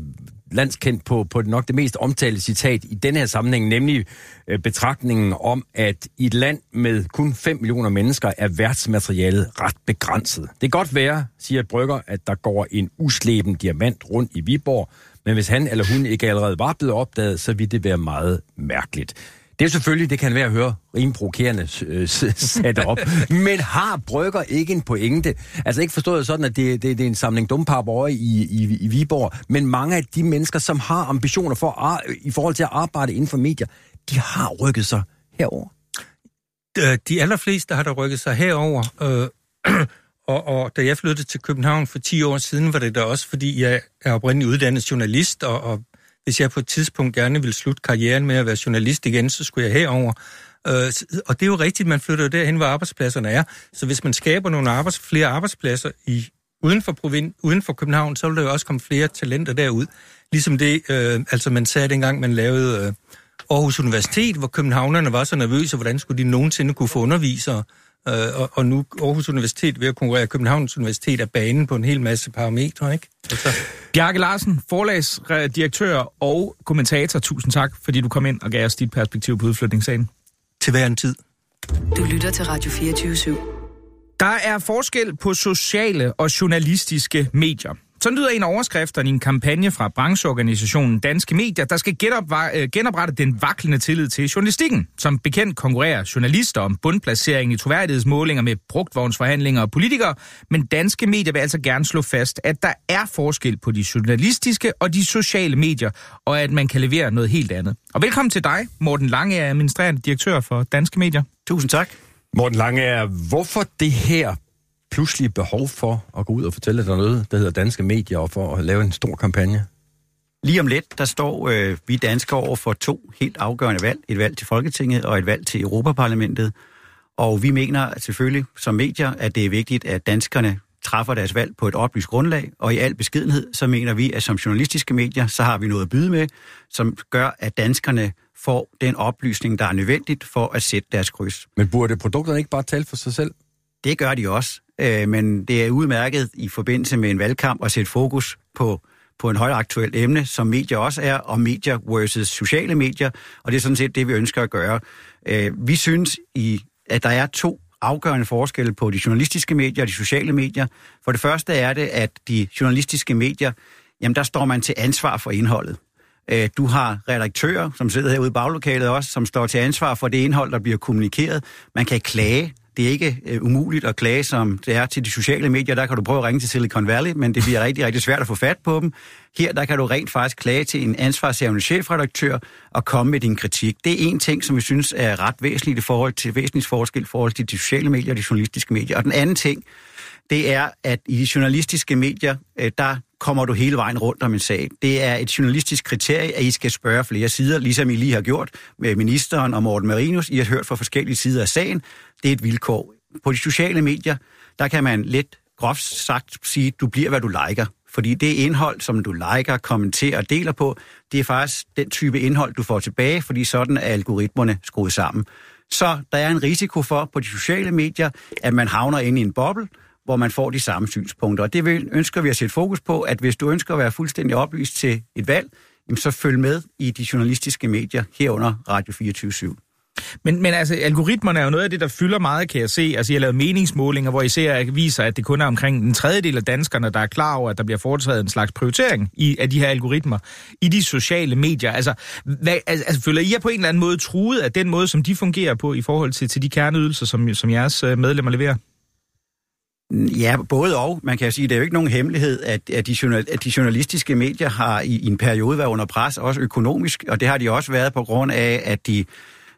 landskendt på, på nok det mest omtalte citat i den her sammenhæng, nemlig øh, betragtningen om, at i et land med kun 5 millioner mennesker er værtsmaterialet ret begrænset. Det kan godt være, siger Brygger, at der går en usleben diamant rundt i Viborg, men hvis han eller hun ikke allerede var blevet opdaget, så ville det være meget mærkeligt. Det er selvfølgelig, det kan være at høre rimelig provokerende øh, sat op. *laughs* Men har Brygger ikke en pointe? Altså ikke forstået sådan, at det, det, det er en samling dumpap over i, i, i Viborg, men mange af de mennesker, som har ambitioner for at, i forhold til at arbejde inden for medier, de har rykket sig herover. De allerfleste har der rykket sig herover. Øh, *clears throat* og, og da jeg flyttede til København for 10 år siden, var det da også, fordi jeg er oprindeligt uddannet journalist, og, og hvis jeg på et tidspunkt gerne ville slutte karrieren med at være journalist igen, så skulle jeg herover. Øh, og det er jo rigtigt, man flytter derhen, hvor arbejdspladserne er. Så hvis man skaber nogle arbejds, flere arbejdspladser i, uden, for provin, uden for København, så vil der jo også komme flere talenter derud. Ligesom det, øh, altså man sagde dengang, man lavede øh, Aarhus Universitet, hvor københavnerne var så nervøse, hvordan skulle de nogensinde kunne få undervisere. Øh, og, og nu Aarhus Universitet ved at konkurrere Københavns Universitet er banen på en hel masse parametre, ikke? Altså. Bjarke Larsen, forlagsdirektør og kommentator, tusind tak, fordi du kom ind og gav os dit perspektiv på udflytningssagen. Til hver en tid. Du lytter til Radio 24 /7. Der er forskel på sociale og journalistiske medier. Sådan lyder en af overskrifterne i en kampagne fra brancheorganisationen Danske Medier, der skal øh, genoprette den vaklende tillid til journalistikken. Som bekendt konkurrerer journalister om bundplacering i troværdighedsmålinger med brugtvognsforhandlinger og politikere, men Danske Medier vil altså gerne slå fast, at der er forskel på de journalistiske og de sociale medier, og at man kan levere noget helt andet. Og velkommen til dig, Morten Lange, administrerende direktør for Danske Medier. Tusind tak. Morten Lange, hvorfor det her pludselig behov for at gå ud og fortælle, er noget, der hedder danske medier, og for at lave en stor kampagne? Lige om lidt, der står øh, vi danskere over for to helt afgørende valg. Et valg til Folketinget og et valg til Europaparlamentet. Og vi mener selvfølgelig som medier, at det er vigtigt, at danskerne træffer deres valg på et oplyst grundlag, og i al beskedenhed, så mener vi, at som journalistiske medier, så har vi noget at byde med, som gør, at danskerne får den oplysning, der er nødvendigt for at sætte deres kryds. Men burde produkterne ikke bare tale for sig selv? Det gør de også, øh, men det er udmærket i forbindelse med en valgkamp at sætte fokus på på en højaktuelt emne, som medier også er, og medier versus sociale medier, og det er sådan set det, vi ønsker at gøre. Øh, vi synes, i, at der er to afgørende forskelle på de journalistiske medier og de sociale medier. For det første er det, at de journalistiske medier, jamen der står man til ansvar for indholdet. Øh, du har redaktører, som sidder herude i baglokalet også, som står til ansvar for det indhold, der bliver kommunikeret. Man kan klage det er ikke øh, umuligt at klage, som det er til de sociale medier. Der kan du prøve at ringe til Silicon Valley, men det bliver rigtig, rigtig svært at få fat på dem. Her der kan du rent faktisk klage til en ansvarshævende chefredaktør og komme med din kritik. Det er en ting, som vi synes er ret væsentligt i forhold til væsentligt forskel i forhold til de sociale medier og de journalistiske medier. Og den anden ting, det er, at i de journalistiske medier, øh, der kommer du hele vejen rundt om en sag. Det er et journalistisk kriterie, at I skal spørge flere sider, ligesom I lige har gjort med ministeren og Morten Marinus. I har hørt fra forskellige sider af sagen. Det er et vilkår. På de sociale medier, der kan man let groft sagt sige, du bliver, hvad du liker. Fordi det indhold, som du liker, kommenterer og deler på, det er faktisk den type indhold, du får tilbage, fordi sådan er algoritmerne skruet sammen. Så der er en risiko for på de sociale medier, at man havner inde i en boble, hvor man får de samme synspunkter. Og det ønsker vi at sætte fokus på, at hvis du ønsker at være fuldstændig oplyst til et valg, så følg med i de journalistiske medier herunder Radio 24 /7. Men, men altså, algoritmerne er jo noget af det, der fylder meget, kan jeg se. Altså, jeg har lavet meningsmålinger, hvor I ser, at viser, at det kun er omkring en tredjedel af danskerne, der er klar over, at der bliver foretaget en slags prioritering i, af de her algoritmer i de sociale medier. Altså, hvad, altså, føler I jer på en eller anden måde truet af den måde, som de fungerer på i forhold til, til de kerneydelser, som, som jeres øh, medlemmer leverer? Ja, både og. Man kan sige, det er jo ikke nogen hemmelighed, at, at, de, journal, at de journalistiske medier har i, i en periode været under pres, også økonomisk, og det har de også været på grund af, at de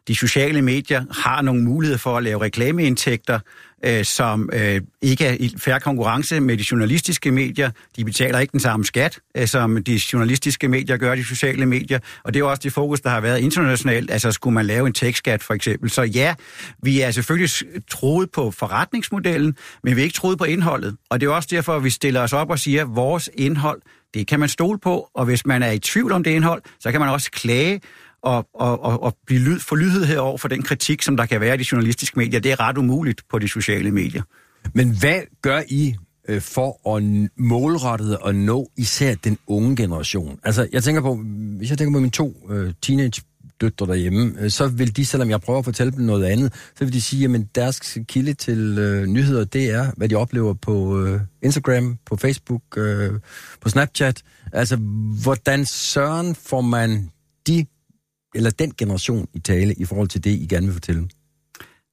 de sociale medier har nogle muligheder for at lave reklameindtægter, øh, som øh, ikke er i færre konkurrence med de journalistiske medier. De betaler ikke den samme skat, øh, som de journalistiske medier gør, de sociale medier. Og det er også det fokus, der har været internationalt. Altså, skulle man lave en tekstskat for eksempel. Så ja, vi er selvfølgelig troet på forretningsmodellen, men vi er ikke troet på indholdet. Og det er også derfor, at vi stiller os op og siger, at vores indhold, det kan man stole på, og hvis man er i tvivl om det indhold, så kan man også klage, og, og, og, og blive lyd, få lydhed herover for den kritik, som der kan være i de journalistiske medier. Det er ret umuligt på de sociale medier. Men hvad gør I øh, for at målrettet og nå især den unge generation? Altså, jeg tænker på, hvis jeg tænker på mine to øh, teenage døtre derhjemme, øh, så vil de, selvom jeg prøver at fortælle dem noget andet, så vil de sige, at deres kilde til øh, nyheder, det er, hvad de oplever på øh, Instagram, på Facebook, øh, på Snapchat. Altså, hvordan søren får man de eller den generation i tale i forhold til det, I gerne vil fortælle?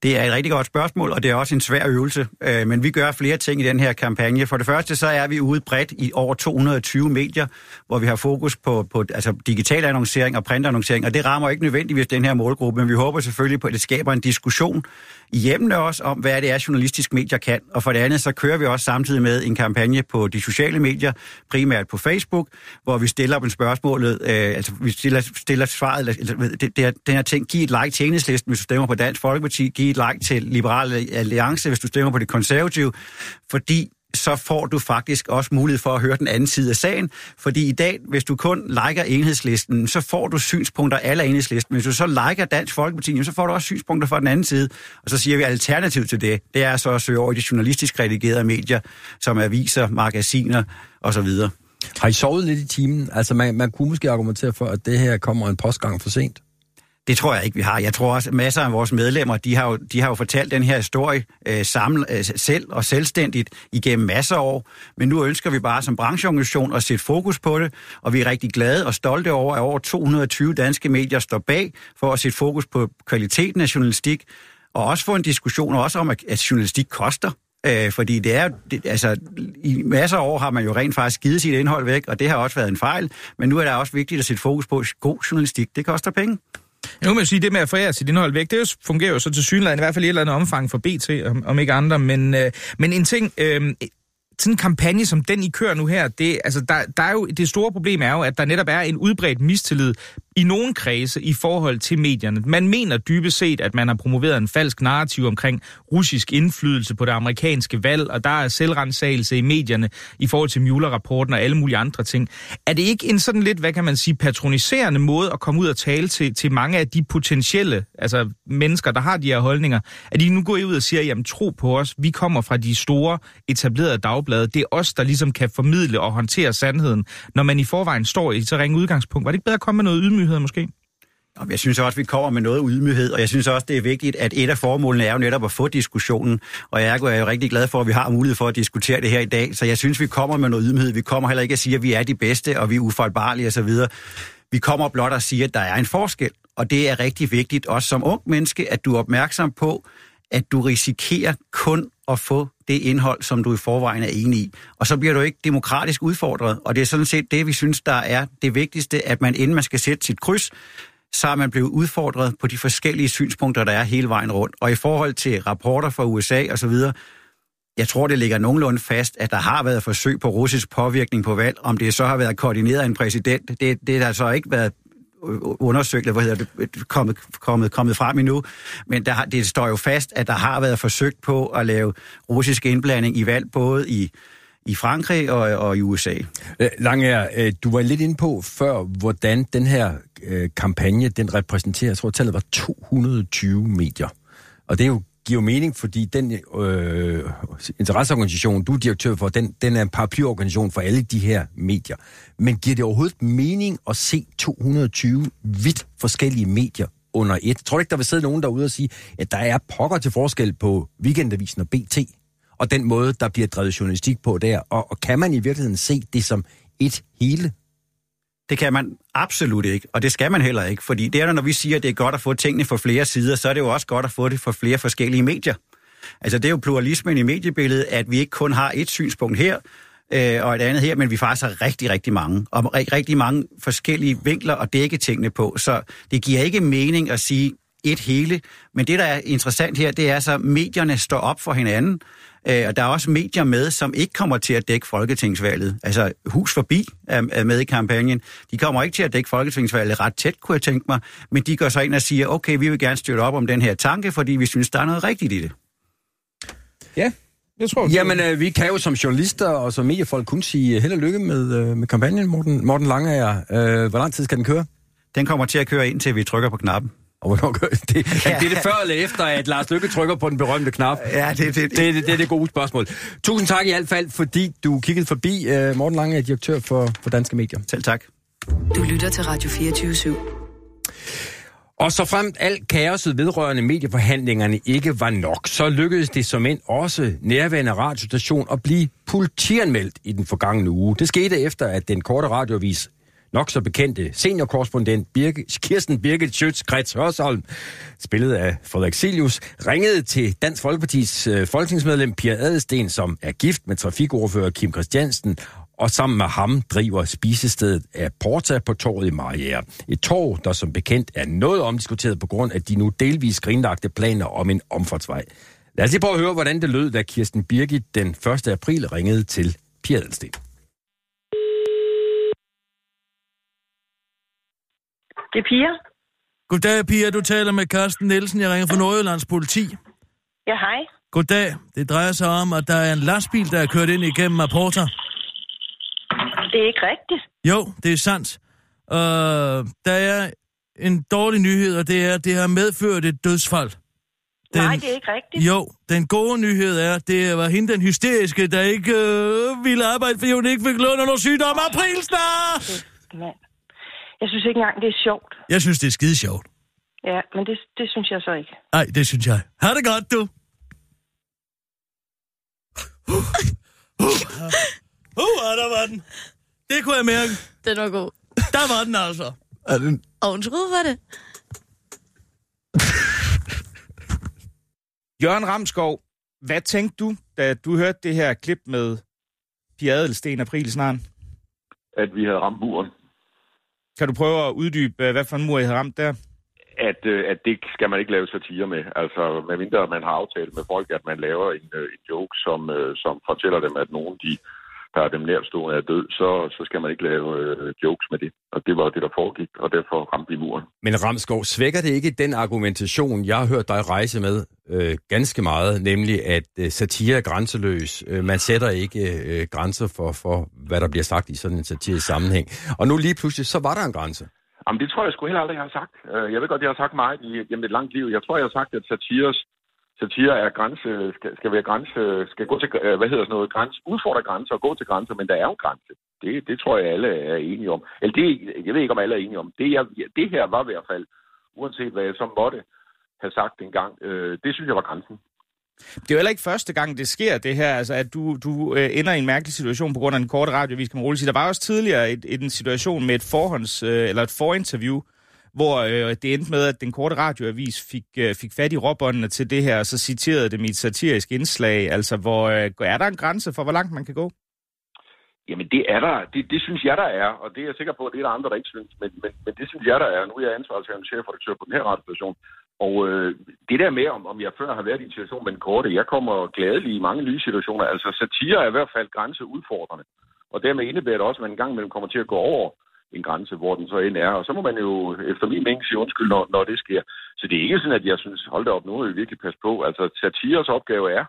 Det er et rigtig godt spørgsmål, og det er også en svær øvelse. Øh, men vi gør flere ting i den her kampagne. For det første så er vi ude bredt i over 220 medier, hvor vi har fokus på, på altså digital annoncering og printannoncering. Og det rammer ikke nødvendigvis den her målgruppe, men vi håber selvfølgelig på, at det skaber en diskussion i hjemmene også om, hvad det er, journalistisk medier kan. Og for det andet, så kører vi også samtidig med en kampagne på de sociale medier, primært på Facebook, hvor vi stiller op en spørgsmålet, øh, altså vi stiller, stiller svaret, eller, eller det, det, den her ting, giv et like til enhedslisten, hvis du stemmer på Dansk Folkeparti, giv lige like til Liberale Alliance, hvis du stemmer på det konservative, fordi så får du faktisk også mulighed for at høre den anden side af sagen. Fordi i dag, hvis du kun liker enhedslisten, så får du synspunkter af enhedslisten. Hvis du så liker Dansk Folkeparti, så får du også synspunkter fra den anden side. Og så siger vi, alternativ til det, det er så at søge over i de journalistisk redigerede medier, som aviser, magasiner osv. Har I sovet lidt i timen? Altså, man, man kunne måske argumentere for, at det her kommer en postgang for sent. Det tror jeg ikke, vi har. Jeg tror også, at masser af vores medlemmer, de har jo, de har jo fortalt den her historie øh, sammen, øh, selv og selvstændigt igennem masser af år. Men nu ønsker vi bare som brancheorganisation at sætte fokus på det, og vi er rigtig glade og stolte over, at over 220 danske medier står bag for at sætte fokus på kvaliteten af journalistik, og også få en diskussion også om, at, at journalistik koster. Øh, fordi det er det, altså, i masser af år har man jo rent faktisk givet sit indhold væk, og det har også været en fejl. Men nu er det også vigtigt at sætte fokus på, at god journalistik, det koster penge. Nu kan man sige, at det med at forære sit indhold væk, det fungerer jo så til synligheden, i hvert fald i et eller andet omfang for BT, om, om ikke andre. Men, øh, men en ting, øhm, øh, sådan en kampagne som den, I kører nu her, det, altså, der, der er jo, det store problem er jo, at der netop er en udbredt mistillid i nogen kredse i forhold til medierne. Man mener dybest set, at man har promoveret en falsk narrativ omkring russisk indflydelse på det amerikanske valg, og der er selvrensagelse i medierne i forhold til Mueller-rapporten og alle mulige andre ting. Er det ikke en sådan lidt, hvad kan man sige, patroniserende måde at komme ud og tale til, til mange af de potentielle altså mennesker, der har de her holdninger, at de nu går ud og siger, jamen tro på os, vi kommer fra de store etablerede dagblade, det er os, der ligesom kan formidle og håndtere sandheden, når man i forvejen står i et så ringe udgangspunkt. Var det ikke bedre at komme med noget ydmyg ydmyghed måske? Jeg synes også, at vi kommer med noget ydmyghed, og jeg synes også, det er vigtigt, at et af formålene er jo netop at få diskussionen, og jeg er jo rigtig glad for, at vi har mulighed for at diskutere det her i dag, så jeg synes, vi kommer med noget ydmyghed. Vi kommer heller ikke at sige, at vi er de bedste, og vi er ufejlbarlige osv. Vi kommer blot at sige, at der er en forskel, og det er rigtig vigtigt, også som ung menneske, at du er opmærksom på, at du risikerer kun at få det indhold, som du i forvejen er enig i. Og så bliver du ikke demokratisk udfordret. Og det er sådan set det, vi synes, der er det vigtigste, at man inden man skal sætte sit kryds, så er man blevet udfordret på de forskellige synspunkter, der er hele vejen rundt. Og i forhold til rapporter fra USA og så videre, jeg tror, det ligger nogenlunde fast, at der har været forsøg på russisk påvirkning på valg. Om det så har været koordineret af en præsident, det, det har så ikke været undersøgt, eller hvad hedder det, kommet, kommet, kommet frem endnu. Men der, det står jo fast, at der har været forsøgt på at lave russisk indblanding i valg, både i i Frankrig og, og i USA. Øh, Langer, Lange, øh, du var lidt inde på før, hvordan den her øh, kampagne, den repræsenterer, jeg tror tallet var 220 medier. Og det er jo giver mening, fordi den øh, interesseorganisation, du er direktør for, den, den er en paraplyorganisation for alle de her medier. Men giver det overhovedet mening at se 220 vidt forskellige medier under et? Tror du ikke, der vil sidde nogen derude og sige, at der er pokker til forskel på Weekendavisen og BT, og den måde, der bliver drevet journalistik på der? Og, og kan man i virkeligheden se det som et hele? Det kan man absolut ikke, og det skal man heller ikke, fordi det er, når vi siger, at det er godt at få tingene fra flere sider, så er det jo også godt at få det fra flere forskellige medier. Altså det er jo pluralismen i mediebilledet, at vi ikke kun har et synspunkt her, øh, og et andet her, men vi faktisk har rigtig, rigtig mange, og rigtig mange forskellige vinkler at dække tingene på. Så det giver ikke mening at sige et hele, men det, der er interessant her, det er så, at medierne står op for hinanden, Øh, og der er også medier med, som ikke kommer til at dække folketingsvalget. Altså Hus Forbi er med i kampagnen. De kommer ikke til at dække folketingsvalget ret tæt, kunne jeg tænke mig, men de går så ind og siger, okay, vi vil gerne støtte op om den her tanke, fordi vi synes, der er noget rigtigt i det. Ja, jeg tror, Jamen, øh, vi kan jo som journalister og som mediefolk kun sige held og lykke med, øh, med kampagnen, Morten, Morten Lange. Øh, hvor lang tid skal den køre? Den kommer til at køre ind, til vi trykker på knappen. Og hvornår gør det? *laughs* det? Ja. Det er det før eller efter, at Lars Lykke trykker på den berømte knap? Ja, det, det, det. Det, det, det er det gode spørgsmål. Tusind tak i hvert fald, fordi du kiggede forbi. Uh, Morten Lange er direktør for, for Danske Medier. Selv tak. Du lytter til Radio 24 /7. Og så fremt alt kaoset vedrørende medieforhandlingerne ikke var nok, så lykkedes det som end også nærværende radiostation at blive politianmeldt i den forgangne uge. Det skete efter, at den korte radiovis nok så bekendte seniorkorrespondent Birke, Kirsten Birgit Schøtz-Krets Hørsholm, spillet af Frederik Silius, ringede til Dansk Folkepartis øh, folketingsmedlem Pia Adelsten, som er gift med trafikordfører Kim Christiansen, og sammen med ham driver spisestedet af Porta på torvet i Mariere. Et torv, der som bekendt er noget omdiskuteret på grund af de nu delvis grinlagte planer om en omfartsvej. Lad os lige prøve at høre, hvordan det lød, da Kirsten Birgit den 1. april ringede til Pia Adelsten. Det er Pia. Goddag, Pia. Du taler med Carsten Nielsen. Jeg ringer fra Nordjyllands politi. Ja, hej. Goddag. Det drejer sig om, at der er en lastbil, der er kørt ind igennem Apporter. Det er ikke rigtigt. Jo, det er sandt. Uh, der er en dårlig nyhed, og det er, at det har medført et dødsfald. Den, Nej, det er ikke rigtigt. Jo, den gode nyhed er, at det var hende, den hysteriske, der ikke øh, ville arbejde, fordi hun ikke fik løn under sygdom. April snart! Mand. Jeg synes ikke engang, det er sjovt. Jeg synes, det er skide sjovt. Ja, men det, det synes jeg så ikke. Nej, det synes jeg. Ha' det godt, du. Uh, uh, uh, der var den. Det kunne jeg mærke. Den var god. Der var den altså. Er den... Og hun troede for det. Jørgen Ramskov, hvad tænkte du, da du hørte det her klip med Pia Adelsten april snart? At vi havde ramt muren. Kan du prøve at uddybe, øh, hvad for en mur I har ramt der? At, øh, at det skal man ikke lave satire med. Altså, medmindre man har aftalt med folk, at man laver en, øh, en joke, som, som fortæller dem, at nogen, de, der er dem nærstående, er død, så, så skal man ikke lave øh, jokes med det. Og det var det, der foregik, og derfor ramte vi muren. Men Ramskov, svækker det ikke den argumentation, jeg har hørt dig rejse med øh, ganske meget, nemlig at øh, satire er grænseløs. Øh, man sætter ikke øh, grænser for, for, hvad der bliver sagt i sådan en satirisk sammenhæng. Og nu lige pludselig, så var der en grænse. Jamen, det tror jeg sgu heller aldrig, jeg har sagt. Jeg ved godt, jeg har sagt meget i, gennem et langt liv. Jeg tror, jeg har sagt, at satires satire er grænse, skal, skal være grænse, skal gå til, øh, hvad hedder sådan noget, grænse, udfordre grænser og gå til grænser, men der er jo en grænse. Det, det tror jeg, alle er enige om. Eller det, jeg ved ikke, om alle er enige om. Det, jeg, det her var i hvert fald, uanset hvad jeg så måtte have sagt engang, øh, det synes jeg var grænsen. Det er jo heller ikke første gang, det sker, det her, altså at du, du øh, ender i en mærkelig situation på grund af en kort radiovis, kan man roligt sige. Der var også tidligere et, et, en situation med et forhånds, øh, eller et forinterview, hvor øh, det endte med, at den korte radioavis fik, øh, fik fat i råbåndene til det her, og så citerede det mit satirisk indslag. Altså, hvor øh, er der en grænse for, hvor langt man kan gå? Jamen, det er der. Det, det synes jeg, der er. Og det er jeg sikker på, at det er der andre, der ikke synes. Men, men, men det synes jeg, der er. Nu er jeg ansvarshavende chefredaktør på den her radiostation. Og øh, det der med, om, om jeg før har været i en situation med en korte, jeg kommer glædelig i mange nye situationer. Altså, satire er i hvert fald grænseudfordrende. Og dermed indebærer det også, at man en gang imellem kommer til at gå over en grænse, hvor den så end er. Og så må man jo efter min mening sige undskyld, når, når det sker. Så det er ikke sådan, at jeg synes, hold da op, nu må vi virkelig passe på. Altså, satires opgave er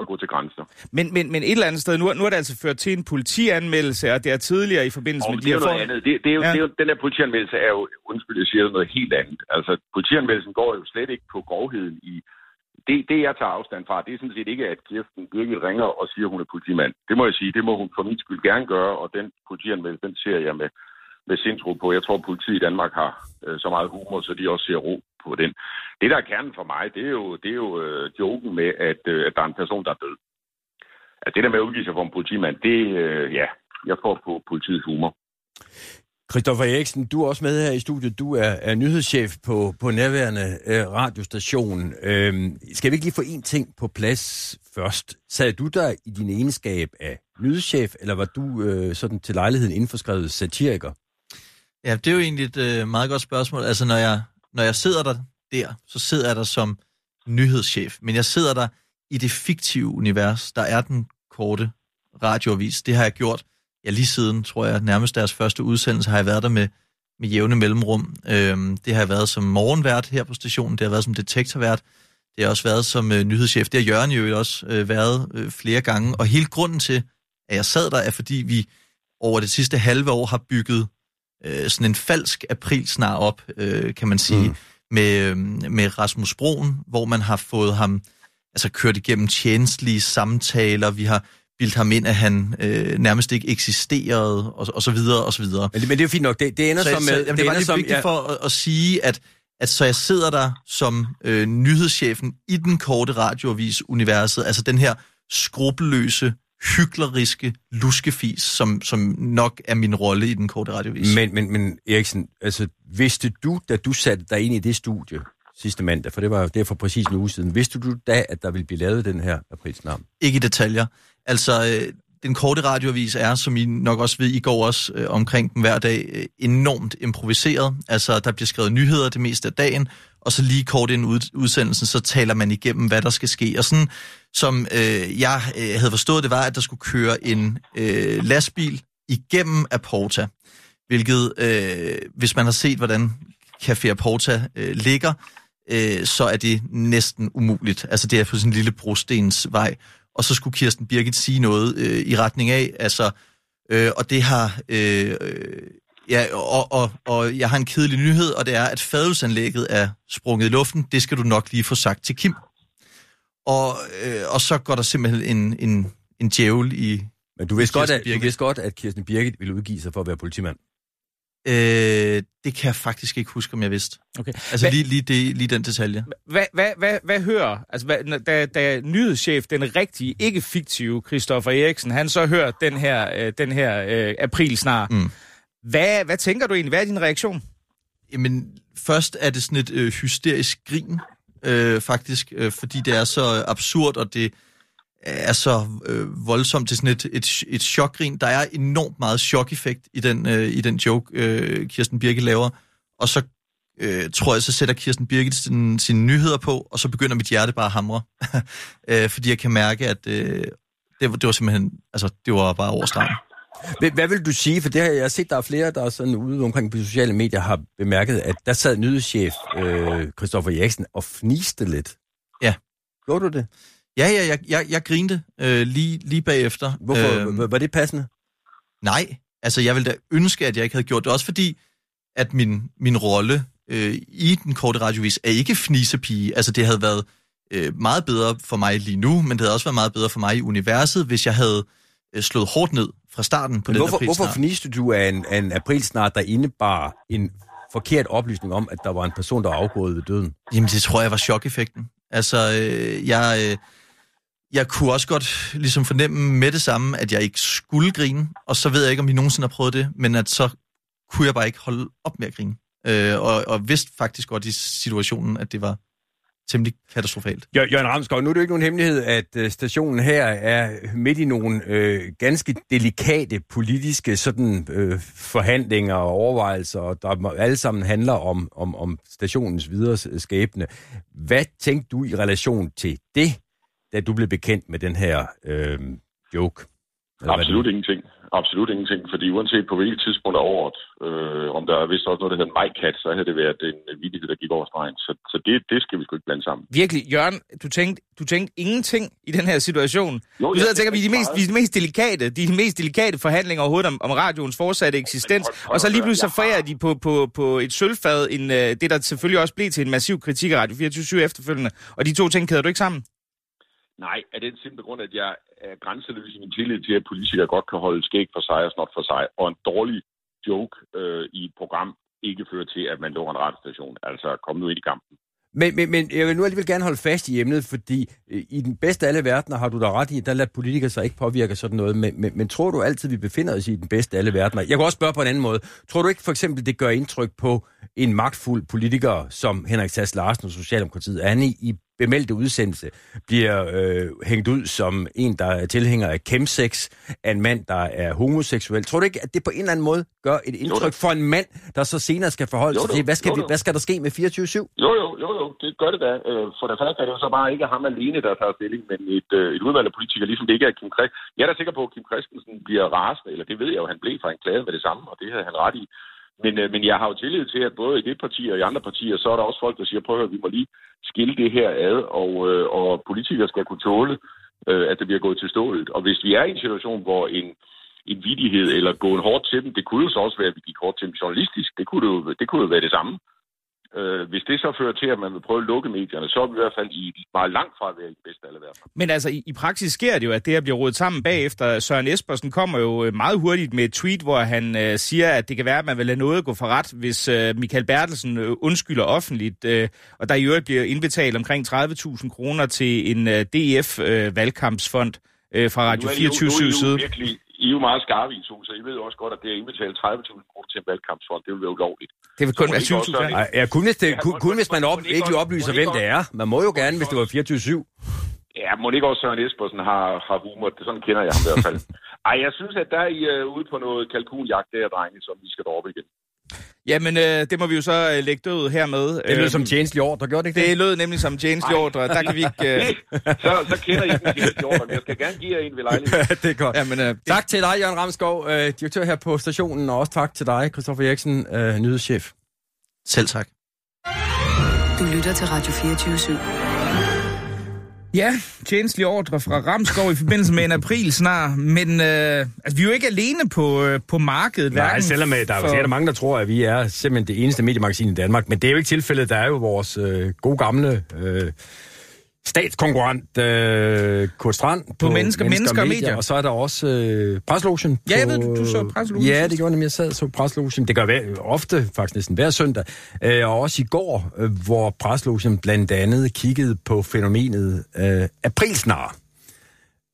at gå til grænser. Men, men, men et eller andet sted, nu, nu er det altså ført til en politianmeldelse, og det er tidligere i forbindelse Og med det er jo noget for- andet. Det, det er jo, ja. det er jo, den der politianmeldelse er jo, undskyld, jeg siger noget helt andet. Altså, politianmeldelsen går jo slet ikke på grovheden i... Det, det, jeg tager afstand fra, det er sådan set ikke, at Kirsten Birgit ringer og siger, at hun er politimand. Det må jeg sige, det må hun for min skyld gerne gøre, og den politianmeldelse, den ser jeg med, med sindsro på. Jeg tror, at politiet i Danmark har øh, så meget humor, så de også ser ro på den. Det, der er kernen for mig, det er jo, det er jo øh, joken med, at, øh, at der er en person, der er død. At det der med at udgive sig for en politimand, det, øh, ja, jeg får på politiets humor. Christoffer Eriksen, du er også med her i studiet. Du er, er nyhedschef på, på nærværende øh, radiostation. Øhm, skal vi ikke lige få en ting på plads først? Sad du der i din egenskab af nyhedschef, eller var du øh, sådan til lejligheden indforskrevet satiriker? Ja, det er jo egentlig et øh, meget godt spørgsmål. Altså, når jeg, når jeg sidder der, der, så sidder jeg der som nyhedschef. Men jeg sidder der i det fiktive univers, der er den korte radioavis. Det har jeg gjort, ja, lige siden, tror jeg, nærmest deres første udsendelse har jeg været der med, med jævne mellemrum. Øhm, det har jeg været som morgenvært her på stationen, det har været som detektorvært, det har også været som øh, nyhedschef. Det har Jørgen jo også øh, været øh, flere gange. Og hele grunden til, at jeg sad der, er fordi vi over det sidste halve år har bygget øh, sådan en falsk aprilsnar op, øh, kan man sige, mm. med, øh, med Rasmus Broen, hvor man har fået ham altså kørt igennem tjenestlige samtaler, vi har bildt ham ind, at han øh, nærmest ikke eksisterede, og, og så videre, og så videre. Men det, men det er jo fint nok. Det, det ender så, som... Så, øh, jamen, det, det var lige som, vigtigt for at, at sige, at, at så jeg sidder der som øh, nyhedschefen i den korte radioavis-universet, altså den her skrupelløse, hykleriske luskefis, som, som nok er min rolle i den korte radioavis. Men, men, men Eriksen, altså, vidste du, da du satte dig ind i det studie sidste mandag, for det var det er for præcis en uge siden, vidste du da, at der ville blive lavet den her aprilsnarm? Ikke i detaljer. Altså, øh, den korte radioavis er, som I nok også ved, I går også øh, omkring den hver dag, øh, enormt improviseret. Altså, der bliver skrevet nyheder det meste af dagen, og så lige kort inden ud, udsendelsen, så taler man igennem, hvad der skal ske. Og sådan, som øh, jeg øh, havde forstået, det var, at der skulle køre en øh, lastbil igennem Aporta, hvilket, øh, hvis man har set, hvordan Café Aporta øh, ligger, øh, så er det næsten umuligt. Altså, det er på sådan en lille brostensvej. Og så skulle Kirsten Birgit sige noget øh, i retning af, altså, øh, og det har, øh, ja, og, og, og jeg har en kedelig nyhed, og det er, at fadelsanlægget er sprunget i luften. Det skal du nok lige få sagt til Kim. Og, øh, og så går der simpelthen en, en, en djævel i... Men du vidste, godt, at, du vidste godt, at Kirsten Birgit ville udgive sig for at være politimand. Øh, det kan jeg faktisk ikke huske, om jeg vidste. Okay. Altså Hvad- lige, lige, det, lige den detalje. Hvad, hvad, hvad, hvad hører, altså hvad, da, da nyhedschef, den rigtige, ikke fiktive Christoffer Eriksen, han så hører den her, øh, den her øh, april snart. Mm. Hvad, hvad tænker du egentlig? Hvad er din reaktion? Jamen, først er det sådan et øh, hysterisk grin, øh, faktisk, øh, fordi det er så absurd, og det er så øh, voldsomt. Det er sådan et, et, et chokgrin. Der er enormt meget chok-effekt i den, øh, i den joke, øh, Kirsten Birgit laver. Og så øh, tror jeg, så sætter Kirsten Birgit sin, sine nyheder på, og så begynder mit hjerte bare at hamre. *laughs* øh, fordi jeg kan mærke, at øh, det, var- det var simpelthen, altså, det var bare over stregen. Hvad, hvad vil du sige? For det har jeg set, der er flere, der er sådan ude omkring på sociale medier har bemærket, at der sad nyhedschef øh, Christoffer Eriksen og fniste lidt. Ja. Gjorde du det? Ja, ja, jeg, jeg, jeg grinte øh, lige, lige bagefter. Hvorfor? Øhm, Var det passende? Nej, altså jeg ville da ønske, at jeg ikke havde gjort det. Også fordi, at min, min rolle øh, i den korte radiovis er ikke fnisepige. Altså det havde været øh, meget bedre for mig lige nu, men det havde også været meget bedre for mig i universet, hvis jeg havde øh, slået hårdt ned fra starten på Men den hvorfor, hvorfor aprilsnar. fniste du af en, af en aprilsnart, der indebar en forkert oplysning om, at der var en person, der var afgået ved døden? Jamen, det tror jeg var chok-effekten. Altså, øh, jeg, øh, jeg kunne også godt ligesom fornemme med det samme, at jeg ikke skulle grine, og så ved jeg ikke, om I nogensinde har prøvet det, men at så kunne jeg bare ikke holde op med at grine. Øh, og, og vidste faktisk godt i situationen, at det var temmelig katastrofalt. J- Jørgen Ramskov, nu er det jo ikke nogen hemmelighed, at øh, stationen her er midt i nogle øh, ganske delikate politiske sådan, øh, forhandlinger og overvejelser, og der alle sammen handler om, om, om stationens videre skæbne. Hvad tænkte du i relation til det, da du blev bekendt med den her øh, joke? Eller Absolut ingenting. Absolut ingenting, fordi uanset på hvilket tidspunkt af året, øh, om der er vist også noget, der hedder MyCat, så havde det været en vidighed, der gik over stregen. Så, så det, det skal vi sgu ikke blande sammen. Virkelig, Jørgen, du tænkte, du tænkte ingenting i den her situation. Jo, du sidder og tænker, vi er, de mest, vi er de mest delikate, de, de mest delikate forhandlinger overhovedet om, om radioens fortsatte eksistens. hold- hold og så lige pludselig så forærer de på, på, på et sølvfad en, øh, det, der selvfølgelig også blev til en massiv kritik af Radio 24 efterfølgende. Og de to ting kæder du ikke sammen? Nej, af den simple grund, at jeg er grænseløs i min tillid til, at politikere godt kan holde skæg for sig og snot for sig, og en dårlig joke øh, i et program ikke fører til, at man lukker en radiostation. Altså, kom nu ind i kampen. Men, men, men jeg vil nu alligevel gerne holde fast i emnet, fordi øh, i den bedste af alle verdener har du da ret i, der lader politikere sig ikke påvirke sådan noget. Men, men, men tror du altid, vi befinder os i den bedste af alle verdener? Jeg kan også spørge på en anden måde. Tror du ikke for eksempel, det gør indtryk på en magtfuld politiker som Henrik Sass Larsen og Socialdemokratiet? at Han i, i bemeldte udsendelse bliver øh, hængt ud som en, der er tilhænger af chemsex, af en mand, der er homoseksuel. Tror du ikke, at det på en eller anden måde gør et indtryk for en mand, der så senere skal forholde Jo, sig til, hvad skal, Jo, vi, hvad skal der ske med 24-7? Jo, jo, jo, jo, det gør det da. Øh, For det første er det jo så bare ikke ham alene, der tager stilling, men et, øh, et udvalg af politikere, ligesom det ikke er Kim Christensen. Jeg er da sikker på, at Kim Christensen bliver rasende, eller det ved jeg jo, han blev fra en klage med det samme, og det havde han ret i. Men, øh, men jeg har jo tillid til, at både i det parti og i andre partier, så er der også folk, der siger, prøv at høre, vi må lige skille det her ad, og, øh, og politikere skal kunne tåle, øh, at det bliver gået til stålet. Og hvis vi er i en situation, hvor en, en vidighed eller gå en hårdt til dem, det kunne jo så også være, at vi gik hårdt til dem journalistisk. Det kunne jo, det kunne jo være det samme. Øh, hvis det så fører til, at man vil prøve at lukke medierne, så er vi i hvert fald i meget langt fra at være i det bedste alle verdener. Men altså, i, i praksis sker det jo, at det her bliver rodet sammen bagefter. Søren Espersen kommer jo øh, meget hurtigt med et tweet, hvor han øh, siger, at det kan være, at man vil lade noget gå for ret, hvis øh, Michael Bertelsen øh, undskylder offentligt. Øh, og der i øvrigt bliver indbetalt omkring 30.000 kroner til en øh, DF-valgkampsfond øh, fra Radio Nu er I jo- 24 nu er jo side. Virkelig, I er jo meget skarpe i to, så I ved jo også godt, at det at indbetale 30.000 kroner til en valgkampsfond, det vil være ulovligt. Det vil kun være I ikke også 20.000. gøre Ej, ja, kun hvis, det, Ja, kun, kun hvis man op, ikke godt- oplyser, hvem det er. Man må jo gerne, hvis det var 24-7. Ja, må det ikke også Søren Espersen har, har humor? Det, sådan kender jeg ham i hvert fald. *laughs* Ej, jeg synes, at der er I uh, ude på noget kalkunjagt der, drenge, som vi skal droppe igen. Jamen, øh, det må vi jo så øh, lægge død hermed. Det lød Øhm, som tjenestelig ordre, gjorde det ikke det? Det lød nemlig som tjenestelig ordre. Der kan vi ikke... Øh... *laughs* så, så kender I den til ordre, men jeg skal gerne give jer en ved lejlighed. *laughs* det er godt. Jamen, øh, Tak til dig, Jørgen Ramskov, øh, direktør her på stationen, og også tak til dig, Christoffer Eriksen, øh, nyhedschef. Selv tak. Du lytter til Radio 24 /7. Ja, tjenestelig ordre fra Ramskov i forbindelse med en april snart, men øh, altså, vi er jo ikke alene på, øh, på markedet. Nej, selvom øh, der er jo sikkert mange, der tror, at vi er simpelthen det eneste mediemagasin i Danmark, men det er jo ikke tilfældet. Der er jo vores øh, gode gamle øh, statskonkurrent øh, Kurt Strand På Mennesker, Mennesker og Medier. Og så er der også øh, Preslogen. Ja, jeg på- ved, du- du så Preslogen Ja, det gjorde nemlig. Jeg sad og så Preslogen. Det gør hver, ofte, faktisk næsten hver søndag. Øh, og også i går, øh, hvor Preslogen blandt andet kiggede på fænomenet øh, aprilsnar.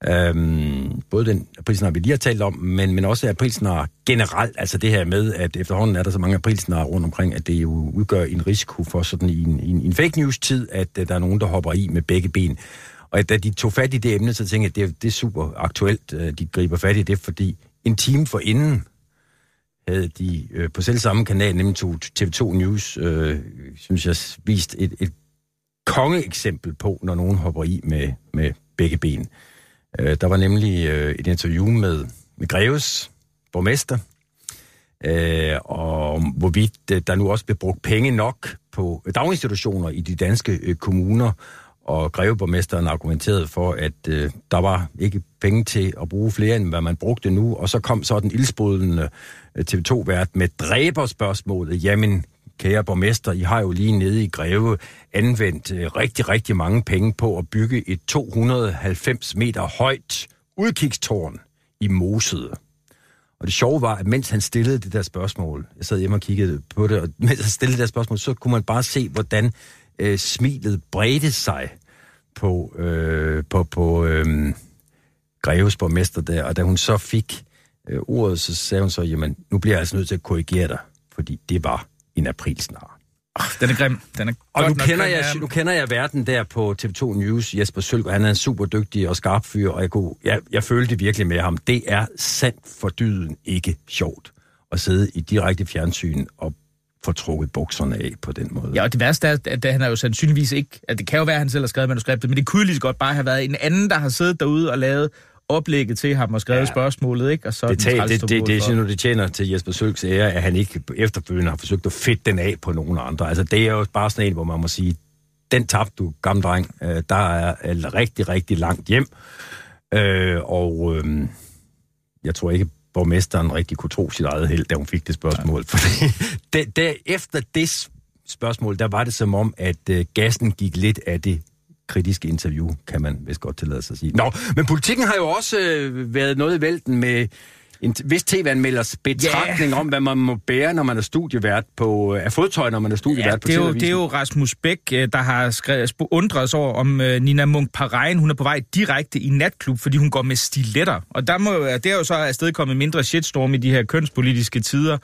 Øhm, både den aprilsnar, vi lige har talt om, men, men også aprilsnar generelt. Altså det her med, at efterhånden er der så mange aprilsnar rundt omkring, at det jo udgør en risiko for sådan i en, en, en fake news-tid, at uh, der er nogen, der hopper i med begge ben. Og da de tog fat i det emne, så tænkte jeg, at det, det er super aktuelt, uh, de griber fat i det, fordi en time for inden havde de øh, på selv samme kanal, nemlig TV2 News, øh, synes jeg, vist et, et kongeeksempel på, når nogen hopper i med, med begge ben. Øh, der var nemlig øh, et interview med, med Greves borgmester, øh, og hvorvidt øh, der nu også blev brugt penge nok på daginstitutioner i de danske øh, kommuner, og Greveborgmesteren argumenterede for, at øh, der var ikke penge til at bruge flere, end hvad man brugte nu, og så kom så den ildsbrudende øh, TV2-vært med dræberspørgsmålet, jamen, kære borgmester, I har jo lige nede i Greve anvendt øh, rigtig, rigtig mange penge på at bygge et 290 meter højt udkigstårn i Mosede. Og det sjove var, at mens han stillede det der spørgsmål, jeg sad hjemme og kiggede på det, og *laughs* mens han stillede det der spørgsmål, så kunne man bare se, hvordan øh, smilet bredte sig på, øh, på, på øh, Greves borgmester der. Og da hun så fik øh, ordet, så sagde hun så, jamen, nu bliver jeg altså nødt til at korrigere dig, fordi det var en aprilsnar. Den er grim. Den er Og nu kender, grim, jeg, nu kender jeg verden der på TV2 News, Jesper Sølgaard, han er en super dygtig og skarp fyr, og jeg, kunne, jeg, jeg følte virkelig med ham. Det er sandt for dyden ikke sjovt at sidde i direkte fjernsyn og få trukket bukserne af på den måde. Ja, og det værste er, at han er jo sandsynligvis ikke... At det kan jo være, at han selv har skrevet manuskriptet, men det kunne lige så godt bare have været en anden, der har siddet derude og lavet oplægget til ham og skrevet ja. spørgsmålet, ikke? Og så det, tager, det, det, det, det sådan, det tjener til Jesper Sølks ære, at han ikke efterfølgende har forsøgt at fedte den af på nogen andre. Altså, det er jo bare sådan en, hvor man må sige, den tabte du, gamle dreng. Øh, der er rigtig, rigtig langt hjem. Øh, og øh, jeg tror ikke, borgmesteren rigtig kunne tro sit eget held, da hun fik det spørgsmål. Ja. *laughs* Fordi det, der, efter det spørgsmål, der var det som om, at øh, gassen gik lidt af det kritisk interview, kan man vist godt tillade sig at sige. Nå, men politikken har jo også øh, været noget i vælten med en vis tv-anmelders betragtning yeah. om, hvad man må bære, når man er studievært på, øh, af fodtøj, når man er studievært ja, på det er, jo, det er jo Rasmus Bæk, øh, der har skrevet, undret sig over, om uh, Nina Munk Parein, hun er på vej direkte i natklub, fordi hun går med stiletter. Og der må, det er jo så afsted kommet mindre shitstorm i de her kønspolitiske tider,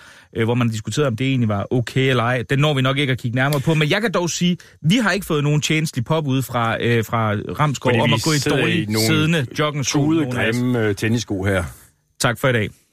hvor man diskuterer, om det egentlig var okay eller ej. Den når vi nok ikke at kigge nærmere på. Men jeg kan dog sige, vi har ikke fået nogen tjenestelig pop ud fra, uh, fra Ramskov om at gå i dårlig siddende jogging. Tude grimme tennissko her. Tak for i dag.